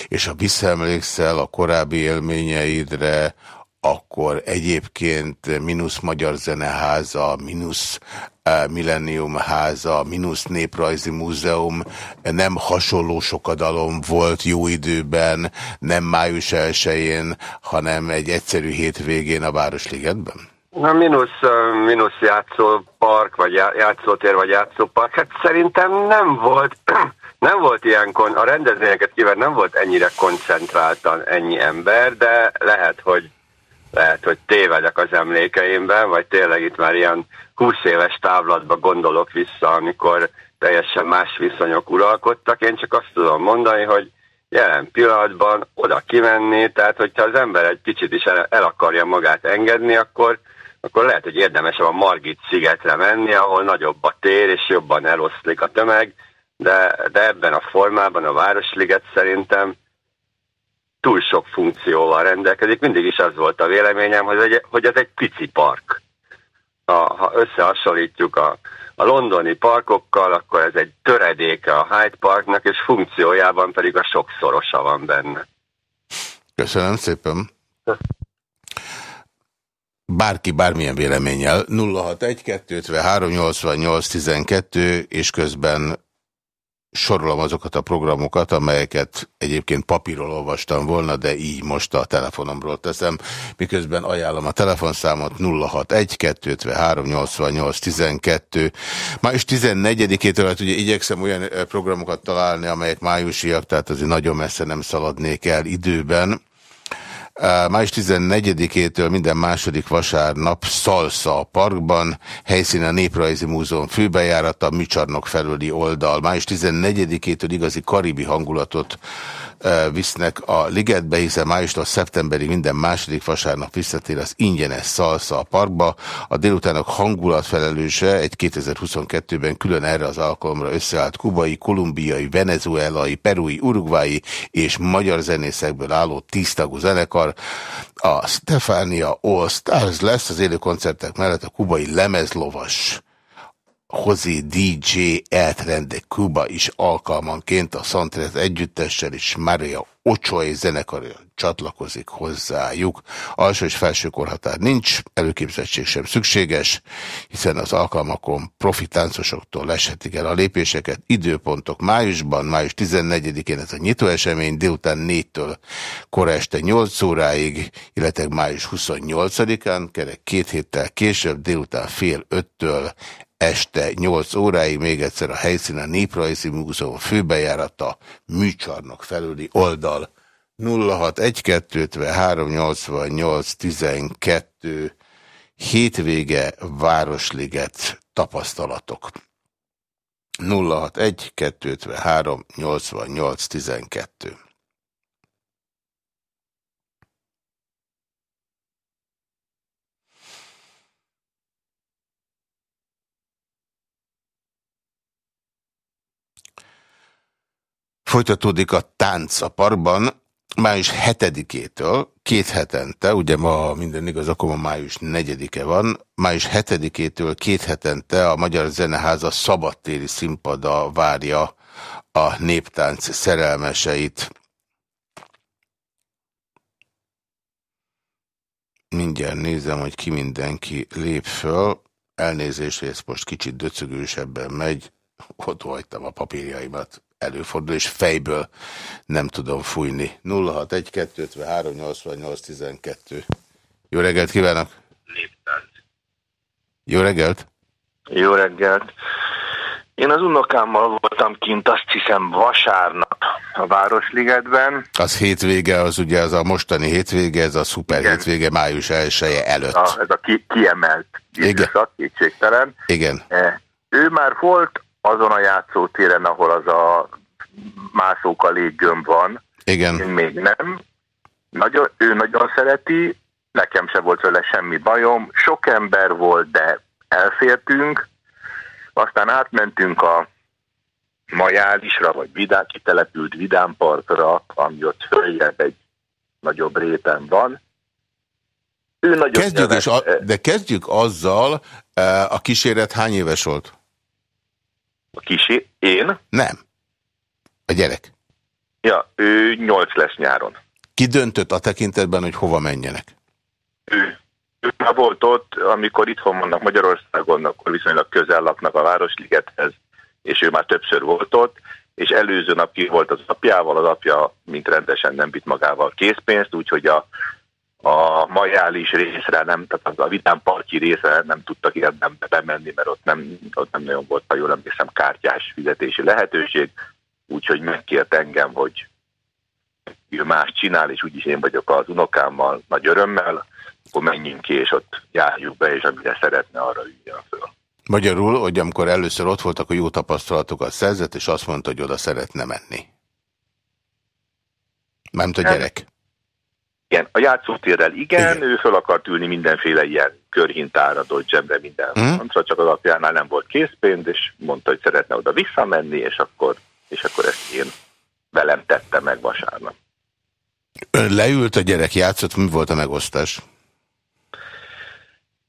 És ha visszaemlékszel a korábbi élményeidre, akkor egyébként mínusz Magyar Zeneháza, mínusz uh, Millennium Háza, mínusz Néprajzi Múzeum nem hasonló sokadalom volt jó időben, nem május 1 hanem egy egyszerű hétvégén a Városligetben? Na, mínusz, mínusz játszópark, vagy játszótér, vagy játszópark, hát szerintem nem volt <clears throat> nem volt ilyen, a rendezvényeket kivel nem volt ennyire koncentráltan ennyi ember, de lehet, hogy lehet, hogy tévedek az emlékeimben, vagy tényleg itt már ilyen 20 éves távlatba gondolok vissza, amikor teljesen más viszonyok uralkodtak. Én csak azt tudom mondani, hogy jelen pillanatban oda kimenni, tehát hogyha az ember egy kicsit is el, el akarja magát engedni, akkor, akkor lehet, hogy érdemesebb a Margit szigetre menni, ahol nagyobb a tér, és jobban eloszlik a tömeg, de, de ebben a formában a Városliget szerintem túl sok funkcióval rendelkezik. Mindig is az volt a véleményem, hogy, egy, hogy ez egy pici park. Ha, ha összehasonlítjuk a, a londoni parkokkal, akkor ez egy töredéke a Hyde Parknak, és funkciójában pedig a sokszorosa van benne. Köszönöm szépen. Bárki bármilyen véleménnyel 061 253 88 12 és közben sorolom azokat a programokat, amelyeket egyébként papíról olvastam volna, de így most a telefonomról teszem, miközben ajánlom a telefonszámot 061 253 88 12. Május 14-től, hát ugye igyekszem olyan programokat találni, amelyek májusiak, tehát azért nagyon messze nem szaladnék el időben. Május 14-től minden második vasárnap Szalsza a parkban, helyszínen a Néprajzi Múzeum főbejárata, műcsarnok felüli oldal. Május 14-től igazi karibi hangulatot visznek a ligetbe, hiszen májustól szeptemberig minden második vasárnap visszatér az ingyenes szalsza a parkba. A délutánok hangulatfelelőse egy 2022-ben külön erre az alkalomra összeállt kubai, kolumbiai, venezuelai, perui, urugvái és magyar zenészekből álló tíztagú zenekar. A Stefania All Stars lesz az élő koncertek mellett a kubai lemezlovas José DJ Eltrende Cuba is alkalmanként a Santrez együttessel és Maria Ochoa zenekarja csatlakozik hozzájuk. Alsó és felső korhatár nincs, előképzettség sem szükséges, hiszen az alkalmakon profitáncosoktól leshetik el a lépéseket. Időpontok májusban, május 14-én ez a nyitó esemény, délután 4-től kora este 8 óráig, illetve május 28-án, kerek két héttel később, délután fél 5-től este 8 óráig még egyszer a helyszín a Néprajzi Múzeum főbejárata műcsarnok felüli oldal. 0612 12 Hétvége Városliget tapasztalatok. 061 Folytatódik a tánc a parkban, május 7-től, két hetente, ugye ma minden igaz, akkor ma május 4-e van, május 7-től két hetente a Magyar Zeneháza szabadtéri színpada várja a néptánc szerelmeseit. Mindjárt nézem, hogy ki mindenki lép föl. Elnézést, hogy ez most kicsit döcögősebben megy. Ott hagytam a papírjaimat előfordul, és fejből nem tudom fújni. 061-253-88-12. Jó reggelt kívánok! Jó reggelt! Jó reggelt! Én az unokámmal voltam kint, azt hiszem vasárnap a Városligetben. Az hétvége, az ugye az a mostani hétvége, ez a szuper Igen. hétvége május 1 -e előtt. A, ez a ki, kiemelt időszak, kétségtelen. Igen. E, ő már volt azon a játszótéren, ahol az a mászók léggömb van. Igen. Én még nem. Nagyon, ő nagyon szereti, nekem se volt vele semmi bajom. Sok ember volt, de elfértünk. Aztán átmentünk a Majálisra, vagy vidám, kitelepült Vidámparkra, ami ott följebb egy nagyobb réten van. Ő nagyon kezdjük is, a, de kezdjük azzal, eh, a kíséret hány éves volt? A kísér? Én? Nem. A gyerek? Ja, ő nyolc lesz nyáron. Ki döntött a tekintetben, hogy hova menjenek? Ő. Ő már volt ott, amikor itthon vannak Magyarországon, akkor viszonylag közel laknak a Városligethez, és ő már többször volt ott, és előző nap ki volt az apjával, az apja, mint rendesen nem vitt magával készpénzt, úgyhogy a, a majális részre, nem, tehát a vidám parki részre nem tudtak érdembe bemenni, mert ott nem, ott nem nagyon volt, ha jól emlékszem, kártyás fizetési lehetőség, úgyhogy megkért engem, hogy ő más csinál, és úgyis én vagyok az unokámmal nagy örömmel, akkor menjünk ki, és ott járjuk be, és amire szeretne, arra üljön föl. Magyarul, hogy amikor először ott voltak, a jó tapasztalatokat szerzett, és azt mondta, hogy oda szeretne menni. Nem a gyerek. Igen, a játszótérrel igen, igen, ő föl akart ülni mindenféle ilyen körhintára, dodgemre, minden mm. csak az apjánál nem volt készpénz, és mondta, hogy szeretne oda visszamenni, és akkor és akkor ezt én velem tette meg vasárnap. Ön leült, a gyerek játszott, mi volt a megosztás?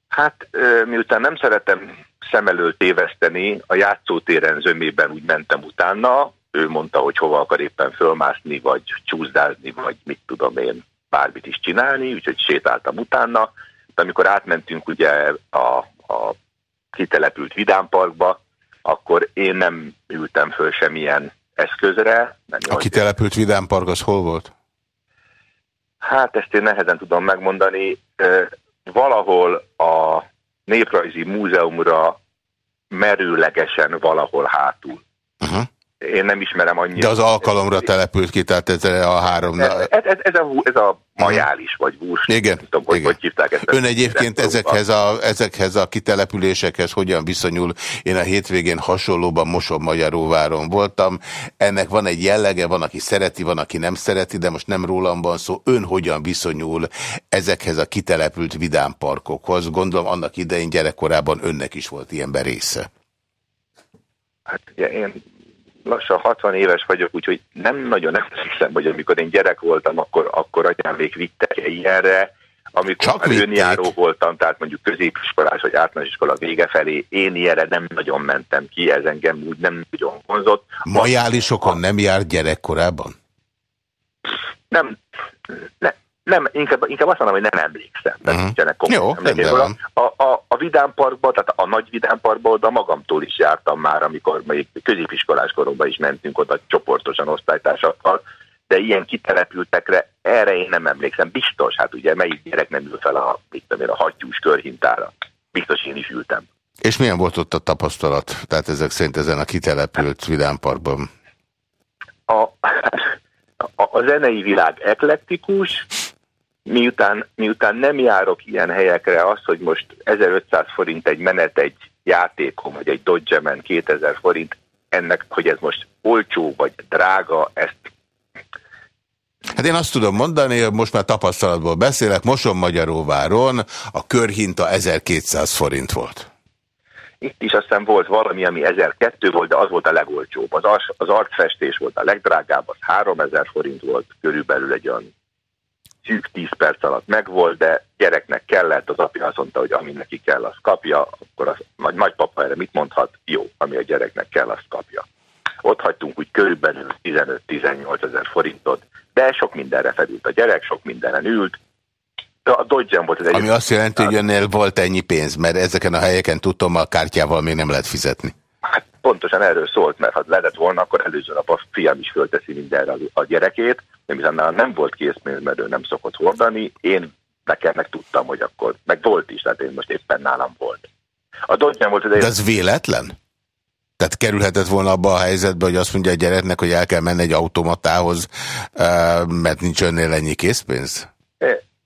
Hát miután nem szeretem szem előtt téveszteni, a játszótéren zömében úgy mentem utána, ő mondta, hogy hova akar éppen fölmászni, vagy csúszdázni, vagy mit tudom én, bármit is csinálni, úgyhogy sétáltam utána. De amikor átmentünk ugye a, a kitelepült Vidámparkba, akkor én nem ültem föl semmilyen eszközre. A kitelepült Vidámpark az hol volt? Hát ezt én nehezen tudom megmondani. Valahol a Néprajzi Múzeumra merőlegesen valahol hátul. Uh -huh én nem ismerem annyira. De az alkalomra települt ki, tehát ez a három... Ez, ez, ez, a, ez a majális, vagy vús. Igen, nem tudom, igen. Hogy, hívták ezt. Ön egyébként ezekhez a, ezekhez a kitelepülésekhez hogyan viszonyul? Én a hétvégén hasonlóban Moson Magyaróváron voltam. Ennek van egy jellege, van, aki szereti, van, aki nem szereti, de most nem rólam van szó. Ön hogyan viszonyul ezekhez a kitelepült vidámparkokhoz? Gondolom annak idején gyerekkorában önnek is volt ilyenben része. Hát ugye én lassan 60 éves vagyok, úgyhogy nem nagyon emlékszem, hogy amikor én gyerek voltam, akkor, akkor atyám még vittek -e ilyenre, amikor Csak önjáró voltam, tehát mondjuk középiskolás vagy általános iskola vége felé, én ilyenre nem nagyon mentem ki, ez engem úgy nem nagyon vonzott. Majálisokon nem járt gyerekkorában? Nem, ne, nem, inkább, inkább azt mondom, hogy nem emlékszem. Uh -huh. Jó, van. A, a, a Vidám Parkba, tehát a nagy Vidám Parkba oda magamtól is jártam már, amikor még középiskolás koromban is mentünk oda csoportosan osztálytársakkal, de ilyen kitelepültekre erre én nem emlékszem. Biztos, hát ugye melyik gyerek nem ül fel a, mit tudom én, a hattyús körhintára. Biztos én is ültem. És milyen volt ott a tapasztalat? Tehát ezek szerint ezen a kitelepült Vidám Parkban? A, a, a zenei világ eklektikus, miután, miután nem járok ilyen helyekre, az, hogy most 1500 forint egy menet egy játékom, vagy egy Dodge 2000 forint, ennek, hogy ez most olcsó vagy drága, ezt Hát én azt tudom mondani, hogy most már tapasztalatból beszélek, Moson Magyaróváron a körhinta 1200 forint volt. Itt is aztán volt valami, ami 1002 volt, de az volt a legolcsóbb. Az, az arcfestés volt a legdrágább, az 3000 forint volt, körülbelül egy olyan szűk 10 perc alatt megvolt, de gyereknek kellett, az apja azt mondta, hogy ami neki kell, azt kapja, akkor az nagy, nagypapa erre mit mondhat? Jó, ami a gyereknek kell, azt kapja. Ott hagytunk úgy körülbelül 15-18 ezer forintot, de sok mindenre felült a gyerek, sok mindenen ült, a dodge volt az egy. Ami azt jelenti, hogy önnél volt ennyi pénz, mert ezeken a helyeken tudom, a kártyával még nem lehet fizetni. Pontosan erről szólt, mert ha lehetett volna, akkor előző nap a fiam is fölteszi mindenre a gyerekét, de mivel nem volt készpénz, mert ő nem szokott hordani, én nekem meg tudtam, hogy akkor, meg volt is, tehát én most éppen nálam volt. A volt az De ez véletlen? Tehát kerülhetett volna abba a helyzetbe, hogy azt mondja a gyereknek, hogy el kell menni egy automatához, mert nincs önnél ennyi készpénz?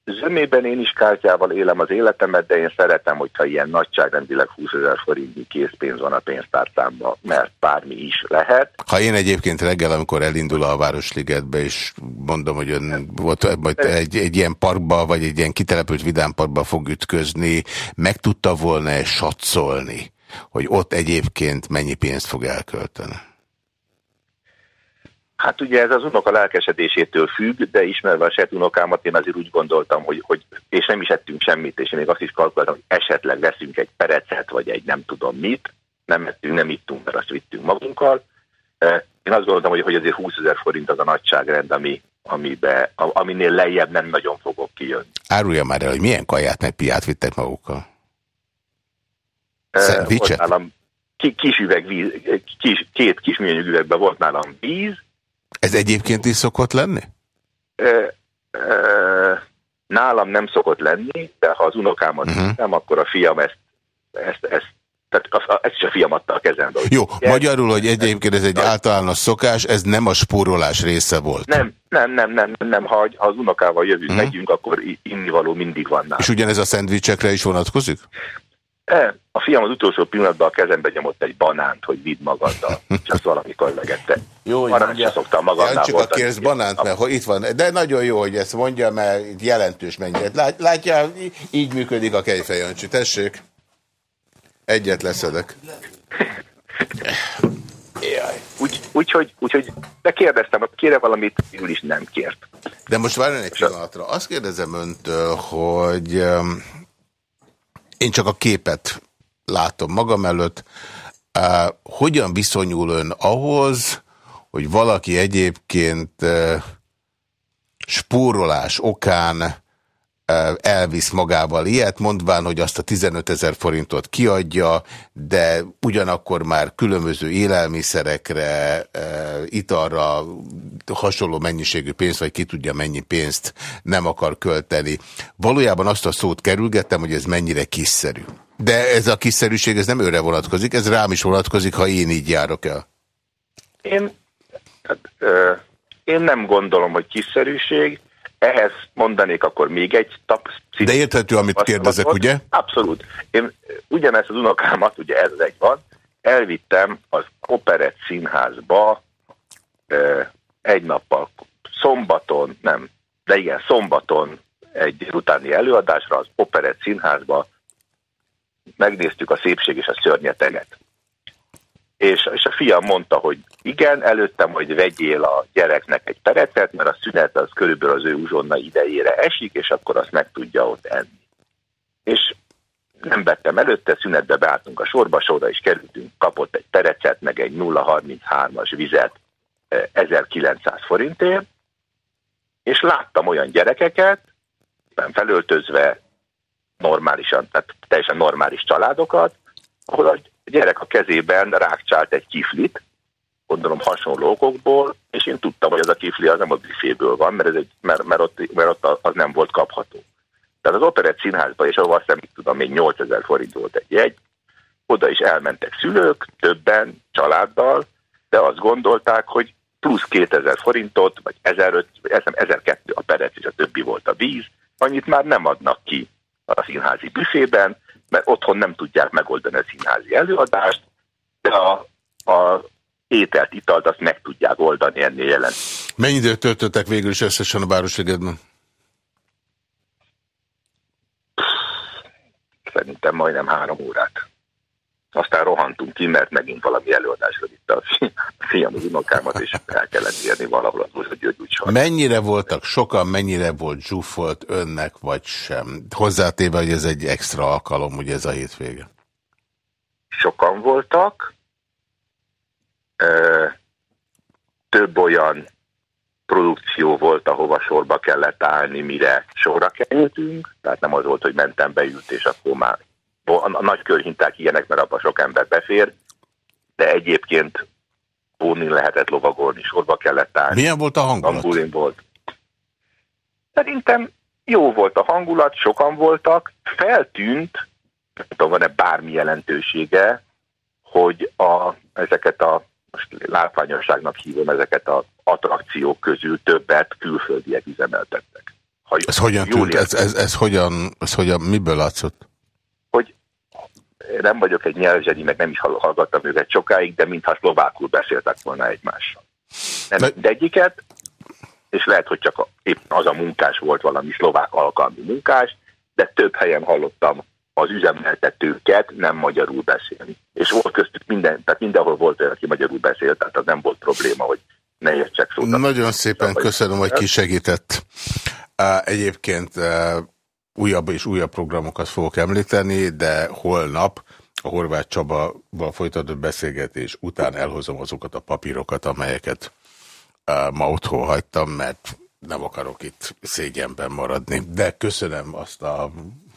Zömében én is kártyával élem az életemet, de én szeretem, hogyha ilyen nagyságrendileg 20 ezer forintnyi készpénz van a pénztárcámban, mert bármi is lehet. Ha én egyébként reggel, amikor elindul a Városligetbe, és mondom, hogy ön volt majd egy, egy ilyen parkba, vagy egy ilyen kitelepült vidámparkba fog ütközni, meg tudta volna-e satszolni, hogy ott egyébként mennyi pénzt fog elkölteni? Hát ugye ez az unoka lelkesedésétől függ, de ismerve a saját unokámat, én azért úgy gondoltam, hogy, hogy és nem is ettünk semmit, és én még azt is kalkuláltam, hogy esetleg veszünk egy perecet, vagy egy nem tudom mit, nem ettünk, nem ittunk, mert azt vittünk magunkkal. Én azt gondoltam, hogy, hogy azért 20 ezer forint az a nagyságrend, ami, amibe, aminél lejjebb nem nagyon fogok kijönni. Árulja már el, hogy milyen kaját meg piát vittek magukkal? Szendvicset? Nálam kis üveg víz, kis, két kis műanyag üvegben volt nálam víz, ez egyébként is szokott lenni? Ö, ö, nálam nem szokott lenni, de ha az unokámat uh mhm. -huh. nem, akkor a fiam ezt, ezt, ezt tehát ezt is a fiam adta a kezembe. Jó, ugye, magyarul, hogy egyébként ez egy általános szokás, ez nem a spórolás része volt. Nem, nem, nem, nem, nem. Ha, ha az unokával jövünk, uh. -huh. megyünk, akkor innivaló mindig van nálam. És ugyanez a szendvicsekre is vonatkozik? E, a fiam az utolsó pillanatban a kezembe nyomott egy banánt, hogy vidd magaddal, és azt valamikor megette. Jó, hogy mondja, szoktam magadnál csak a kérsz banánt, mert hogy itt van. De nagyon jó, hogy ezt mondja, mert jelentős mennyit. Látja, így működik a kejfejancsi. Tessék. Egyet leszedek. Úgy, úgyhogy, úgy, de kérdeztem, hogy kére valamit, végül is nem kért. De most várjon egy pillanatra. Azt kérdezem öntől, hogy én csak a képet látom magam előtt. Hogyan viszonyul ön ahhoz, hogy valaki egyébként spórolás okán elvisz magával ilyet, mondván, hogy azt a 15 ezer forintot kiadja, de ugyanakkor már különböző élelmiszerekre, italra hasonló mennyiségű pénzt, vagy ki tudja mennyi pénzt nem akar költeni. Valójában azt a szót kerülgettem, hogy ez mennyire kiszerű. De ez a kiszerűség, ez nem őre vonatkozik, ez rám is vonatkozik, ha én így járok el. Én, hát, ö, én nem gondolom, hogy kiszerűség, ehhez mondanék akkor még egy tap. De érthető, amit kérdezek, ugye? Abszolút. Én ugyanezt az unokámat, ugye ez egy van, elvittem az Operett Színházba egy nappal szombaton, nem, de igen, szombaton egy utáni előadásra az Operett Színházba megnéztük a szépség és a szörnyeteget és, és a fiam mondta, hogy igen, előttem, hogy vegyél a gyereknek egy perecet, mert a szünet az körülbelül az ő uzsonna idejére esik, és akkor azt meg tudja ott enni. És nem vettem előtte, szünetbe beálltunk a sorba, sorra is kerültünk, kapott egy perecet, meg egy 0,33-as vizet 1900 eh, forintért, és láttam olyan gyerekeket, felöltözve normálisan, tehát teljesen normális családokat, ahol a gyerek a kezében rákcsált egy kiflit, gondolom hasonló okokból, és én tudtam, hogy az a kifli az nem a büféből van, mert, ez egy, mert, mert, ott, mert ott az nem volt kapható. Tehát az operett színházba, és ahol azt nem tudom, még 8000 forint volt egy jegy, oda is elmentek szülők, többen, családdal, de azt gondolták, hogy plusz 2000 forintot, vagy 1500, 1002 a perec, és a többi volt a víz, annyit már nem adnak ki a színházi büfében, mert otthon nem tudják megoldani a színházi előadást, de a, a ételt, italt azt meg tudják oldani ennél jelen. Mennyi időt töltöttek végül is összesen a Városligedben? Szerintem majdnem három órát. Aztán rohantunk ki, mert megint valami előadásra vitte a fiam az unokámat, és el kellett érni valahol az György Mennyire voltak sokan, mennyire volt zsúfolt önnek, vagy sem? Hozzátéve, hogy ez egy extra alkalom, ugye ez a hétvége. Sokan voltak. Több olyan produkció volt, ahova sorba kellett állni, mire sorra kerültünk. Tehát nem az volt, hogy mentem, beült, és akkor már a, a nagy körhinták ilyenek, mert abban sok ember befér, de egyébként bónin lehetett lovagolni, sorba kellett állni. Milyen volt a hangulat? Hangulin volt. Szerintem jó volt a hangulat, sokan voltak, feltűnt, nem tudom, van-e bármi jelentősége, hogy a, ezeket a, most látványosságnak hívom, ezeket az attrakciók közül többet külföldiek üzemeltettek. Ha ez hogyan tűnt? Ez, ez, ez, hogyan, ez hogyan, miből látszott? Nem vagyok egy nyelvzseni, meg nem is hallgattam őket sokáig, de mintha szlovákul beszéltek volna egymással. Nem de... egyiket, és lehet, hogy csak épp az a munkás volt valami szlovák alkalmi munkás, de több helyen hallottam az üzemeltetőket nem magyarul beszélni. És volt köztük minden, tehát mindenhol volt olyan, aki magyarul beszélt, tehát az nem volt probléma, hogy ne értsek szót. Nagyon szépen köszönöm, hogy kisegített. Egyébként újabb és újabb programokat fogok említeni, de holnap a Horváth Csabával folytatott beszélgetés után elhozom azokat a papírokat, amelyeket uh, ma otthon hagytam, mert nem akarok itt szégyenben maradni. De köszönöm azt a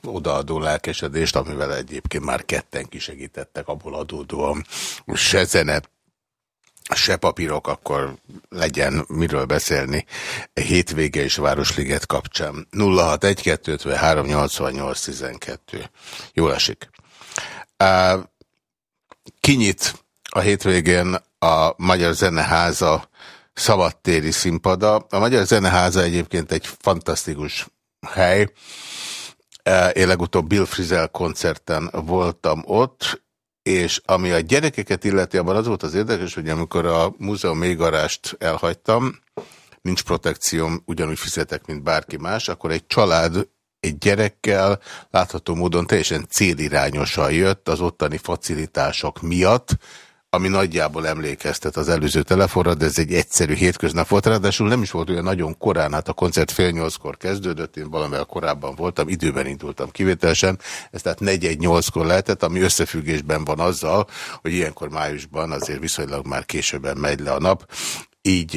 odaadó lelkesedést, amivel egyébként már ketten kisegítettek abból adódóan. Se zene, se papírok, akkor legyen miről beszélni hétvége és Városliget kapcsán. 061-253-88-12. Jól esik. Kinyit a hétvégén a Magyar Zeneháza szabadtéri színpada. A Magyar Zeneháza egyébként egy fantasztikus hely. Én legutóbb Bill Frisell koncerten voltam ott, és ami a gyerekeket illeti, abban az volt az érdekes, hogy amikor a múzeum mélygarást elhagytam, nincs protekcióm, ugyanúgy fizetek, mint bárki más, akkor egy család egy gyerekkel látható módon teljesen célirányosan jött az ottani facilitások miatt, ami nagyjából emlékeztet az előző telefonra, de ez egy egyszerű hétköznap volt, ráadásul nem is volt olyan nagyon korán, hát a koncert fél nyolckor kezdődött, én valamivel korábban voltam, időben indultam kivételesen, ez tehát negy nyolckor lehetett, ami összefüggésben van azzal, hogy ilyenkor májusban azért viszonylag már későbben megy le a nap, így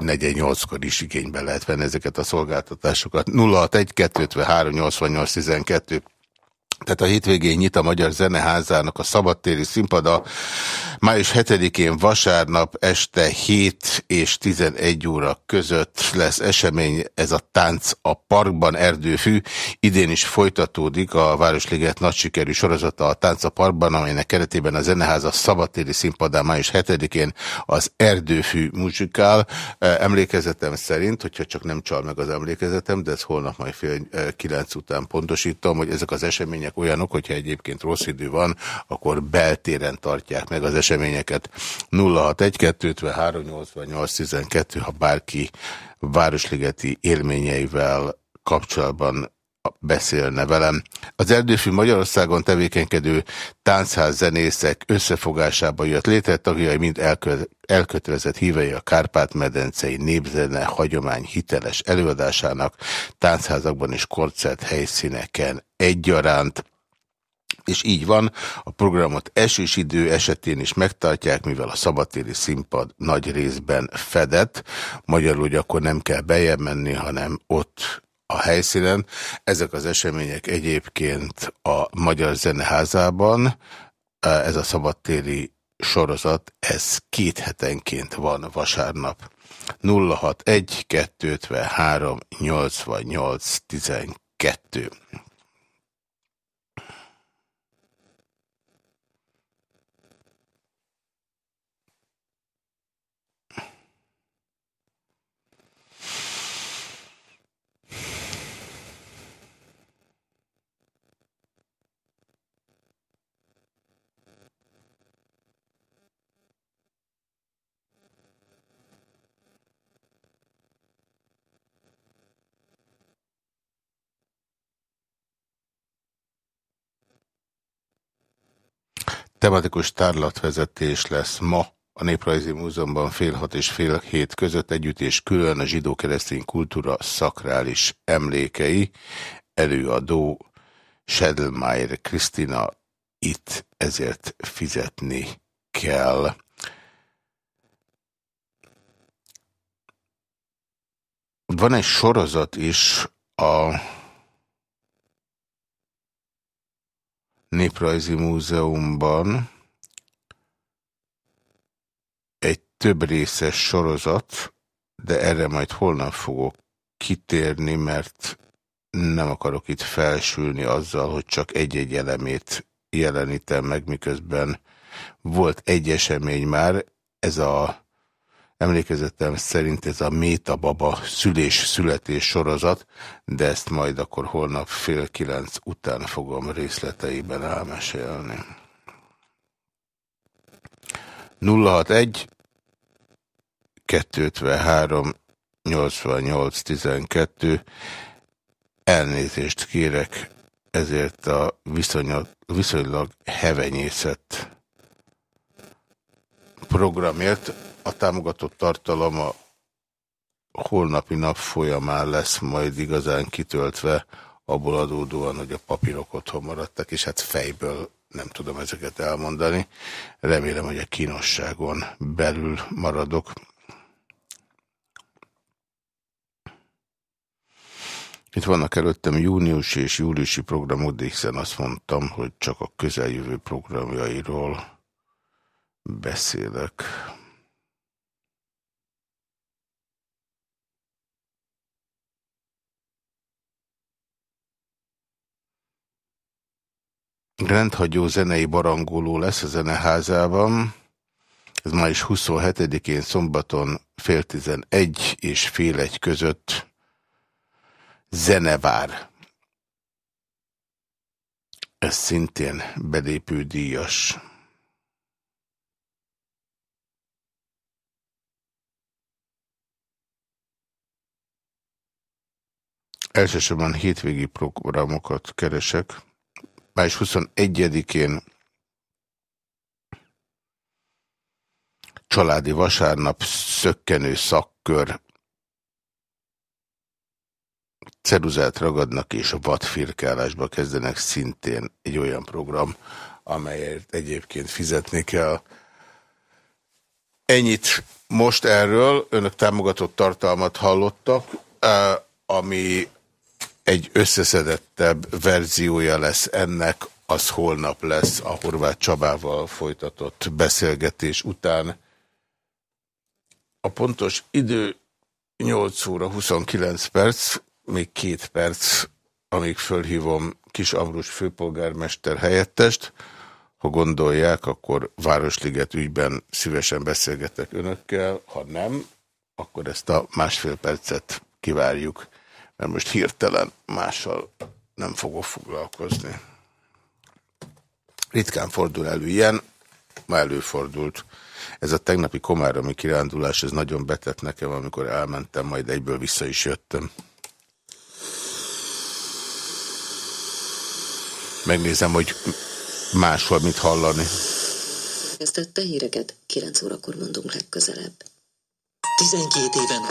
48-kor is igénybe lehet venni ezeket a szolgáltatásokat. 061 253 88 12 tehát a hétvégén nyit a Magyar Zeneházának a szabadtéri színpada. Május 7-én vasárnap este 7 és 11 óra között lesz esemény, ez a Tánc a Parkban Erdőfű. Idén is folytatódik a Városliget nagy sikerű sorozata a Tánc a Parkban, amelynek keretében a Zeneháza szabadtéri színpadán május 7-én az Erdőfű muzsikál. Emlékezetem szerint, hogyha csak nem csal meg az emlékezetem, de ez holnap majd fél kilenc után pontosítom, hogy ezek az események események olyanok, hogyha egyébként rossz idő van, akkor beltéren tartják meg az eseményeket. 061-253-88-12, ha bárki városligeti élményeivel kapcsolatban beszélne velem. Az Erdőfű Magyarországon tevékenykedő táncház zenészek összefogásába jött létre, tagjai mind elkö elkötelezett hívei a Kárpát-medencei népzene hagyomány hiteles előadásának táncházakban és koncert helyszíneken egyaránt és így van, a programot esős idő esetén is megtartják, mivel a szabatéri színpad nagy részben fedett, magyarul, hogy akkor nem kell bejebb hanem ott a helyszínen. Ezek az események egyébként a Magyar Zeneházában, ez a szabadtéri sorozat, ez két hetenként van vasárnap. 061 253 88 12 tematikus tárlatvezetés lesz ma a Néprajzi Múzeumban fél hat és fél hét között együtt és külön a zsidó-keresztény kultúra szakrális emlékei. Előadó Schedelmeier Krisztina itt ezért fizetni kell. Van egy sorozat is a Néprajzi Múzeumban, egy több részes sorozat, de erre majd holnap fogok kitérni, mert nem akarok itt felsülni azzal, hogy csak egy-egy elemét jelenítem meg, miközben volt egy esemény már, ez a emlékezetem szerint ez a Méta Baba szülés-születés sorozat, de ezt majd akkor holnap fél kilenc után fogom részleteiben elmesélni. 061 253 88 12 Elnézést kérek ezért a viszonylag, viszonylag hevenyészet programért. A támogatott tartalom a holnapi nap folyamán lesz majd igazán kitöltve, abból adódóan, hogy a papírok otthon maradtak, és hát fejből nem tudom ezeket elmondani. Remélem, hogy a kínosságon belül maradok. Itt vannak előttem június és júliusi programok, de hiszen azt mondtam, hogy csak a közeljövő programjairól beszélek. Rendhagyó zenei barangoló lesz a zeneházában. Ez május 27-én szombaton fél tizenegy és fél egy között Zenevár. Ez szintén belépő díjas. Elsősorban hétvégi programokat keresek. Május 21-én családi vasárnap szökkenő szakkör ceruzát ragadnak és a vadfirkálásba kezdenek szintén egy olyan program, amelyért egyébként fizetni kell. Ennyit most erről, önök támogatott tartalmat hallottak, ami egy összeszedettebb verziója lesz ennek, az holnap lesz a Horváth Csabával folytatott beszélgetés után. A pontos idő 8 óra 29 perc, még két perc, amíg fölhívom Kis Amrus főpolgármester helyettest. Ha gondolják, akkor Városliget ügyben szívesen beszélgetek önökkel, ha nem, akkor ezt a másfél percet kivárjuk, mert most hirtelen mással nem fogok foglalkozni. Ritkán fordul elő ilyen, ma előfordult. Ez a tegnapi komáromi kirándulás, ez nagyon betett nekem, amikor elmentem, majd egyből vissza is jöttem. Megnézem, hogy máshol mit hallani. Kezdette híreket, 9 órakor mondunk legközelebb. 12 éven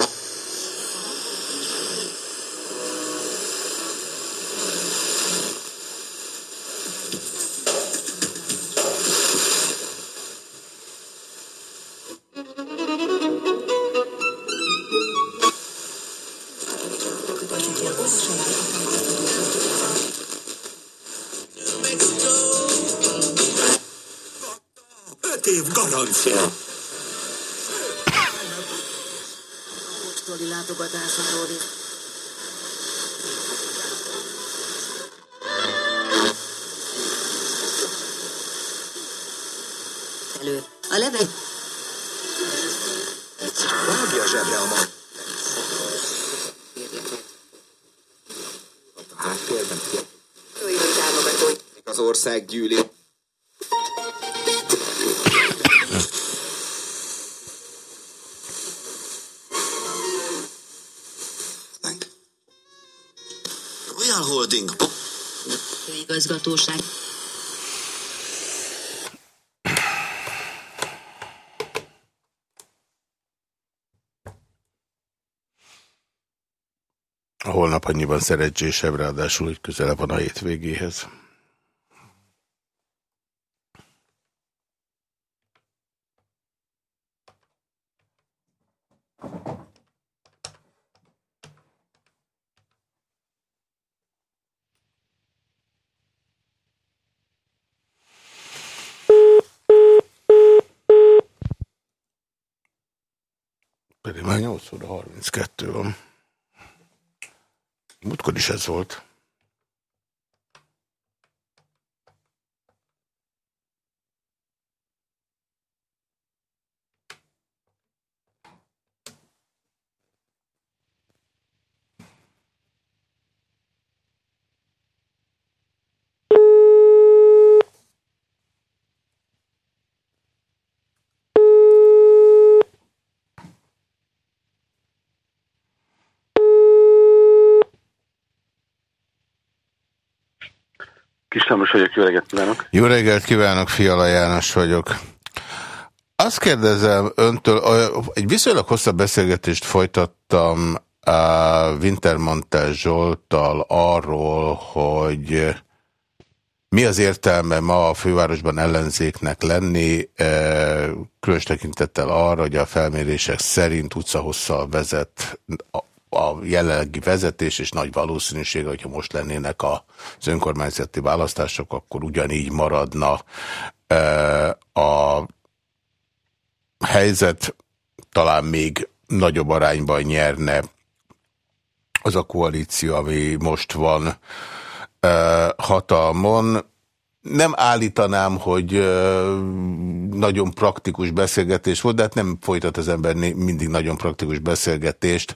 yeah. Holding. Főigazgatóság. A holnap annyiban szerencsésebb, ráadásul, hogy közelebb van a hétvégéhez. Pedig már 8 óra 32 van. Múltkor is ez volt. Kislámos vagyok, jó reggelt kívánok! Jó reggelt kívánok, Fiala János vagyok. Azt kérdezem öntől, egy viszonylag hosszabb beszélgetést folytattam Wintermantel Zsoltal arról, hogy mi az értelme ma a fővárosban ellenzéknek lenni, különös tekintettel arra, hogy a felmérések szerint utcahosszal vezet a jelenlegi vezetés, és nagy valószínűsége, hogyha most lennének az önkormányzati választások, akkor ugyanígy maradna a helyzet, talán még nagyobb arányban nyerne az a koalíció, ami most van hatalmon nem állítanám, hogy nagyon praktikus beszélgetés volt, de hát nem folytat az ember mindig nagyon praktikus beszélgetést.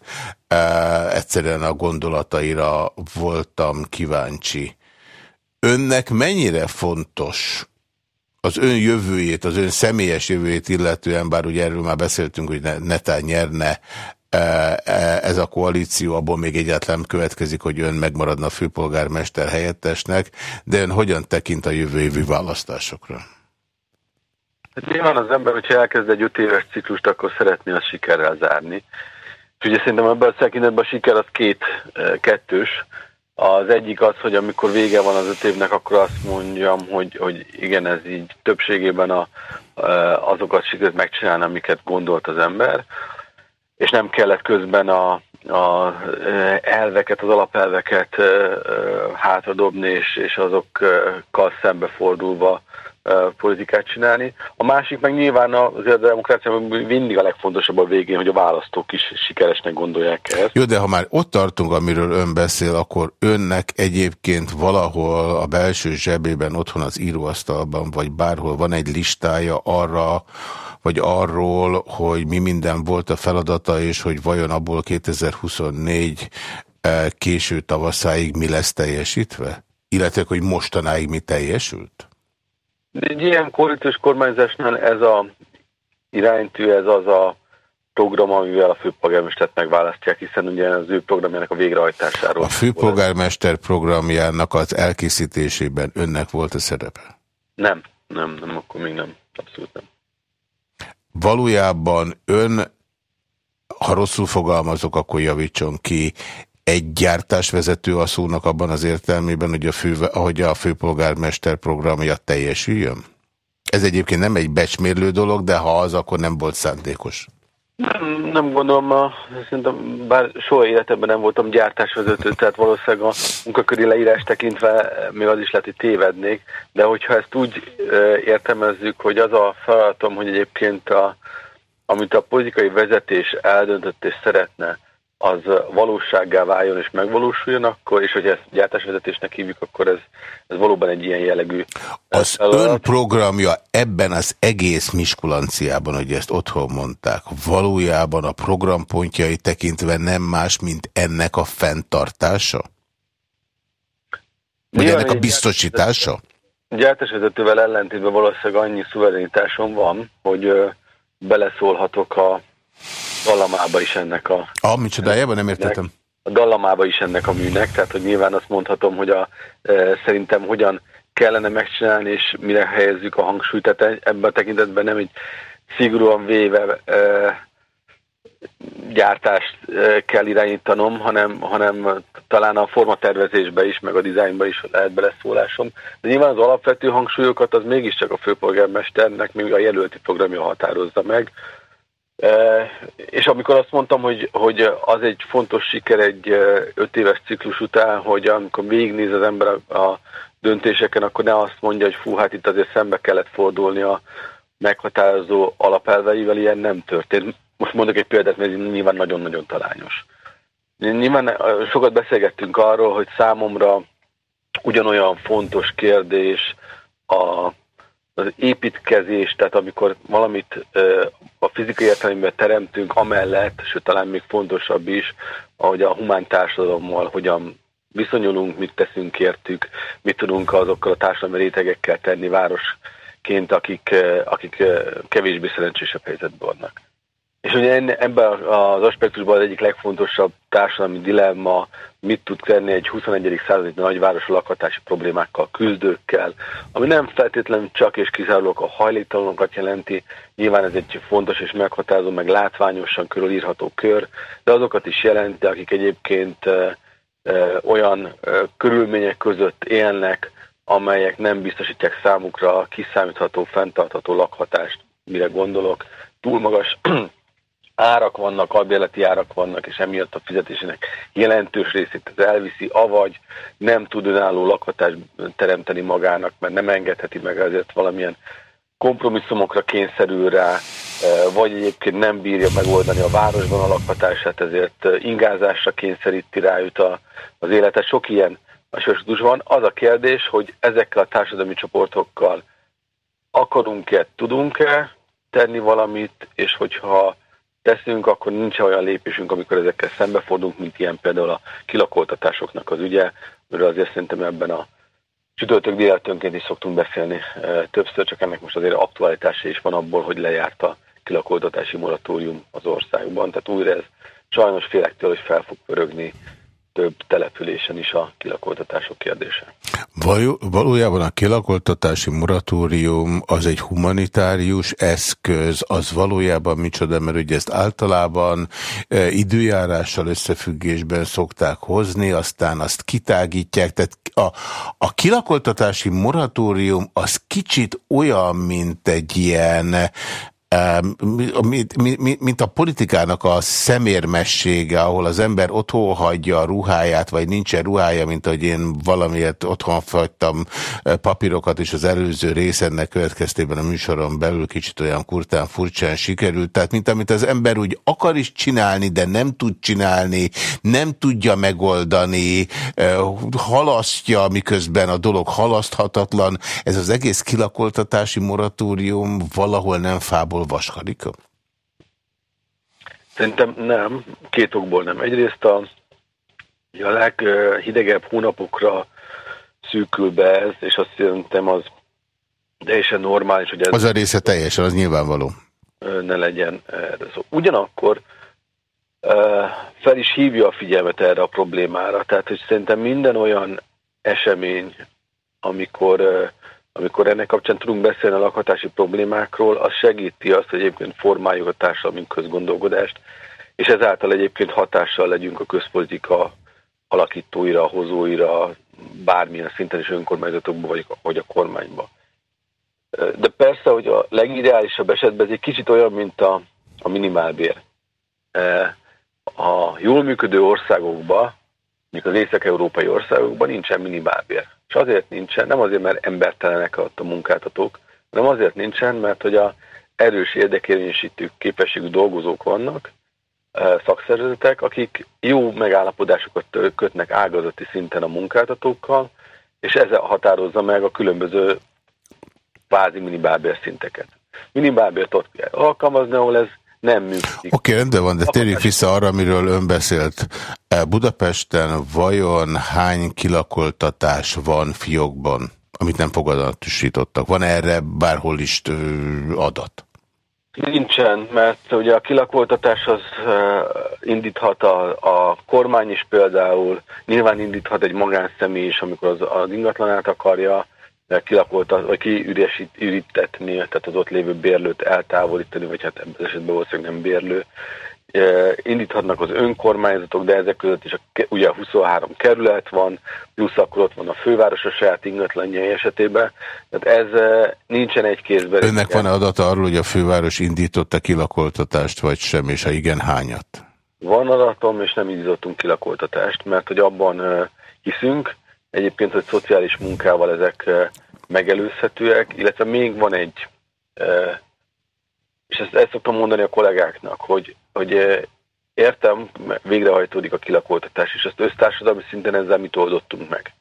Egyszerűen a gondolataira voltam kíváncsi. Önnek mennyire fontos az ön jövőjét, az ön személyes jövőjét illetően, bár ugye erről már beszéltünk, hogy netán nyerne ez a koalíció, abból még egyáltalán következik, hogy ön megmaradna főpolgármester helyettesnek, de ön hogyan tekint a jövő évi választásokra? Hát nyilván az ember, hogyha elkezd egy öt éves ciklust, akkor szeretné azt sikerrel zárni. És ugye szerintem ebben a tekintetben a siker az két, kettős. Az egyik az, hogy amikor vége van az öt évnek, akkor azt mondjam, hogy, hogy igen, ez így többségében a, azokat sikerült megcsinálni, amiket gondolt az ember és nem kellett közben a, a elveket, az alapelveket hátradobni, és, és azokkal szembefordulva politikát csinálni. A másik meg nyilván az a demokrácia mindig a legfontosabb a végén, hogy a választók is sikeresnek gondolják ezt. Jó, de ha már ott tartunk, amiről ön beszél, akkor önnek egyébként valahol a belső zsebében, otthon az íróasztalban, vagy bárhol van egy listája arra, vagy arról, hogy mi minden volt a feladata, és hogy vajon abból 2024 eh, késő tavaszáig mi lesz teljesítve? Illetve, hogy mostanáig mi teljesült? Egy ilyen koalíciós kormányzásnál ez a iránytű, ez az a program, amivel a főpolgármestert megválasztják, hiszen ugye az ő programjának a végrehajtásáról. A főpolgármester programjának az elkészítésében önnek volt a szerepe? Nem, nem, nem, akkor még nem, abszolút nem valójában ön, ha rosszul fogalmazok, akkor javítson ki, egy gyártásvezető a szónak abban az értelmében, hogy a, fő, ahogy a főpolgármester programja teljesüljön? Ez egyébként nem egy becsmérlő dolog, de ha az, akkor nem volt szándékos. Nem, nem gondolom, a, szerintem, bár soha életemben nem voltam gyártásvezető, tehát valószínűleg a munkaköri leírás tekintve még az is lehet, hogy tévednék, de hogyha ezt úgy értelmezzük, hogy az a feladatom, hogy egyébként a, amit a politikai vezetés eldöntött és szeretne, az valósággá váljon és megvalósuljon, akkor, és hogy ezt gyártásvezetésnek hívjuk, akkor ez, ez valóban egy ilyen jellegű... Az ön programja ebben az egész Miskulanciában, hogy ezt otthon mondták, valójában a programpontjai tekintve nem más, mint ennek a fenntartása? Vagy ennek a biztosítása? Gyártásvezetővel ellentétben valószínűleg annyi szuverenitásom van, hogy beleszólhatok a dallamába is ennek a... Ah, micsodájában nem értettem. A dallamába is ennek a műnek, tehát hogy nyilván azt mondhatom, hogy a, e, szerintem hogyan kellene megcsinálni, és mire helyezzük a hangsúlyt, tehát ebben a tekintetben nem egy szigorúan véve e, gyártást kell irányítanom, hanem, hanem talán a formatervezésbe is, meg a dizájnba is lehet beleszólásom. De nyilván az alapvető hangsúlyokat az mégiscsak a főpolgármesternek, még a jelölti programja határozza meg. És amikor azt mondtam, hogy, hogy az egy fontos siker egy öt éves ciklus után, hogy amikor végignéz az ember a, döntéseken, akkor ne azt mondja, hogy fú, hát itt azért szembe kellett fordulni a meghatározó alapelveivel, ilyen nem történt. Most mondok egy példát, mert nyilván nagyon-nagyon talányos. Nyilván sokat beszélgettünk arról, hogy számomra ugyanolyan fontos kérdés a, az építkezés, tehát amikor valamit a fizikai értelemben teremtünk, amellett, sőt talán még fontosabb is, ahogy a humán társadalommal hogyan viszonyulunk, mit teszünk értük, mit tudunk azokkal a társadalmi rétegekkel tenni városként, akik, akik kevésbé szerencsésebb helyzetben vannak. És ugye ebben az aspektusban az egyik legfontosabb társadalmi dilemma, mit tud tenni egy 21. századi nagyváros lakhatási problémákkal, küzdőkkel, ami nem feltétlenül csak és kizárólag a hajléktalanokat jelenti, nyilván ez egy fontos és meghatározó, meg látványosan körülírható kör, de azokat is jelenti, akik egyébként olyan körülmények között élnek, amelyek nem biztosítják számukra kiszámítható, fenntartható lakhatást, mire gondolok. Túl magas árak vannak, albérleti árak vannak, és emiatt a fizetésének jelentős részét ez elviszi, avagy nem tud önálló lakhatást teremteni magának, mert nem engedheti meg ezért valamilyen kompromisszumokra kényszerül rá, vagy egyébként nem bírja megoldani a városban a lakhatását, ezért ingázásra kényszeríti rájut a, az életet. Sok ilyen aspektus van. Az a kérdés, hogy ezekkel a társadalmi csoportokkal akarunk-e, tudunk-e tenni valamit, és hogyha teszünk, akkor nincs olyan lépésünk, amikor ezekkel szembefordulunk, mint ilyen például a kilakoltatásoknak az ügye, mert azért szerintem ebben a csütörtök délelőttönként is szoktunk beszélni többször, csak ennek most azért aktualitása is van abból, hogy lejárt a kilakoltatási moratórium az országban. Tehát újra ez sajnos félektől, hogy fel fog pörögni több településen is a kilakoltatások kérdése. Valójában a kilakoltatási moratórium az egy humanitárius eszköz, az valójában micsoda, mert ugye ezt általában e, időjárással összefüggésben szokták hozni, aztán azt kitágítják, tehát a, a kilakoltatási moratórium az kicsit olyan, mint egy ilyen mint a politikának a szemérmessége, ahol az ember otthon hagyja a ruháját, vagy nincsen ruhája, mint hogy én valamiért otthon fagytam eh, papírokat, és az előző rész ennek következtében a műsoron belül kicsit olyan kurtán furcsán sikerült. Tehát, mint amit az ember úgy akar is csinálni, de nem tud csinálni, nem tudja megoldani, eh, halasztja, miközben a dolog halaszthatatlan. Ez az egész kilakoltatási moratórium valahol nem fából vaskadik? Szerintem nem, két okból nem. Egyrészt a, a leghidegebb hónapokra szűkül be ez, és azt szerintem az teljesen normális, hogy ez... Az a része teljesen, az nyilvánvaló. Ne legyen erre szó. Ugyanakkor fel is hívja a figyelmet erre a problémára. Tehát, hogy szerintem minden olyan esemény, amikor amikor ennek kapcsán tudunk beszélni a lakhatási problémákról, az segíti azt, hogy egyébként formáljuk a társadalmi közgondolkodást, és ezáltal egyébként hatással legyünk a közpolitika alakítóira, hozóira, bármilyen szinten is önkormányzatokban vagy, vagy a kormányban. De persze, hogy a legideálisabb esetben ez egy kicsit olyan, mint a, a minimálbér. A jól működő országokban, mondjuk az észak-európai országokban nincsen minimálbér. És azért nincsen, nem azért, mert embertelenek ott a munkáltatók, hanem azért nincsen, mert hogy a erős érdekérvényesítő képességű dolgozók vannak, szakszervezetek, akik jó megállapodásokat kötnek ágazati szinten a munkáltatókkal, és ez határozza meg a különböző kvázi minibábér szinteket. Minibábért ott kell alkalmazni, ahol ez nem működik. Oké, okay, rendben van, de térjük vissza arra, amiről ön beszélt. E, Budapesten vajon hány kilakoltatás van fiókban, amit nem fogadatosítottak? Van erre bárhol is adat? Nincsen, mert ugye a kilakoltatás az indíthat a, a kormány is például, nyilván indíthat egy magánszemély is, amikor az, az ingatlanát akarja, kilakolta, vagy kiürítetni, tehát az ott lévő bérlőt eltávolítani, vagy hát ebben az esetben valószínűleg nem bérlő, indíthatnak az önkormányzatok, de ezek között is a, ugye 23 kerület van, plusz akkor ott van a főváros a saját ingatlanjai esetében. Tehát ez nincsen egy kézben. Önnek van-e adata arról, hogy a főváros indította kilakoltatást, vagy sem, és ha igen, hányat? Van adatom, és nem indítottunk kilakoltatást, mert hogy abban hiszünk, egyébként, hogy szociális munkával ezek megelőzhetőek, illetve még van egy, és ezt, ezt szoktam mondani a kollégáknak, hogy, hogy értem, végrehajtódik a kilakoltatás, és ezt össztársadalmi szinten ezzel mit oldottunk meg.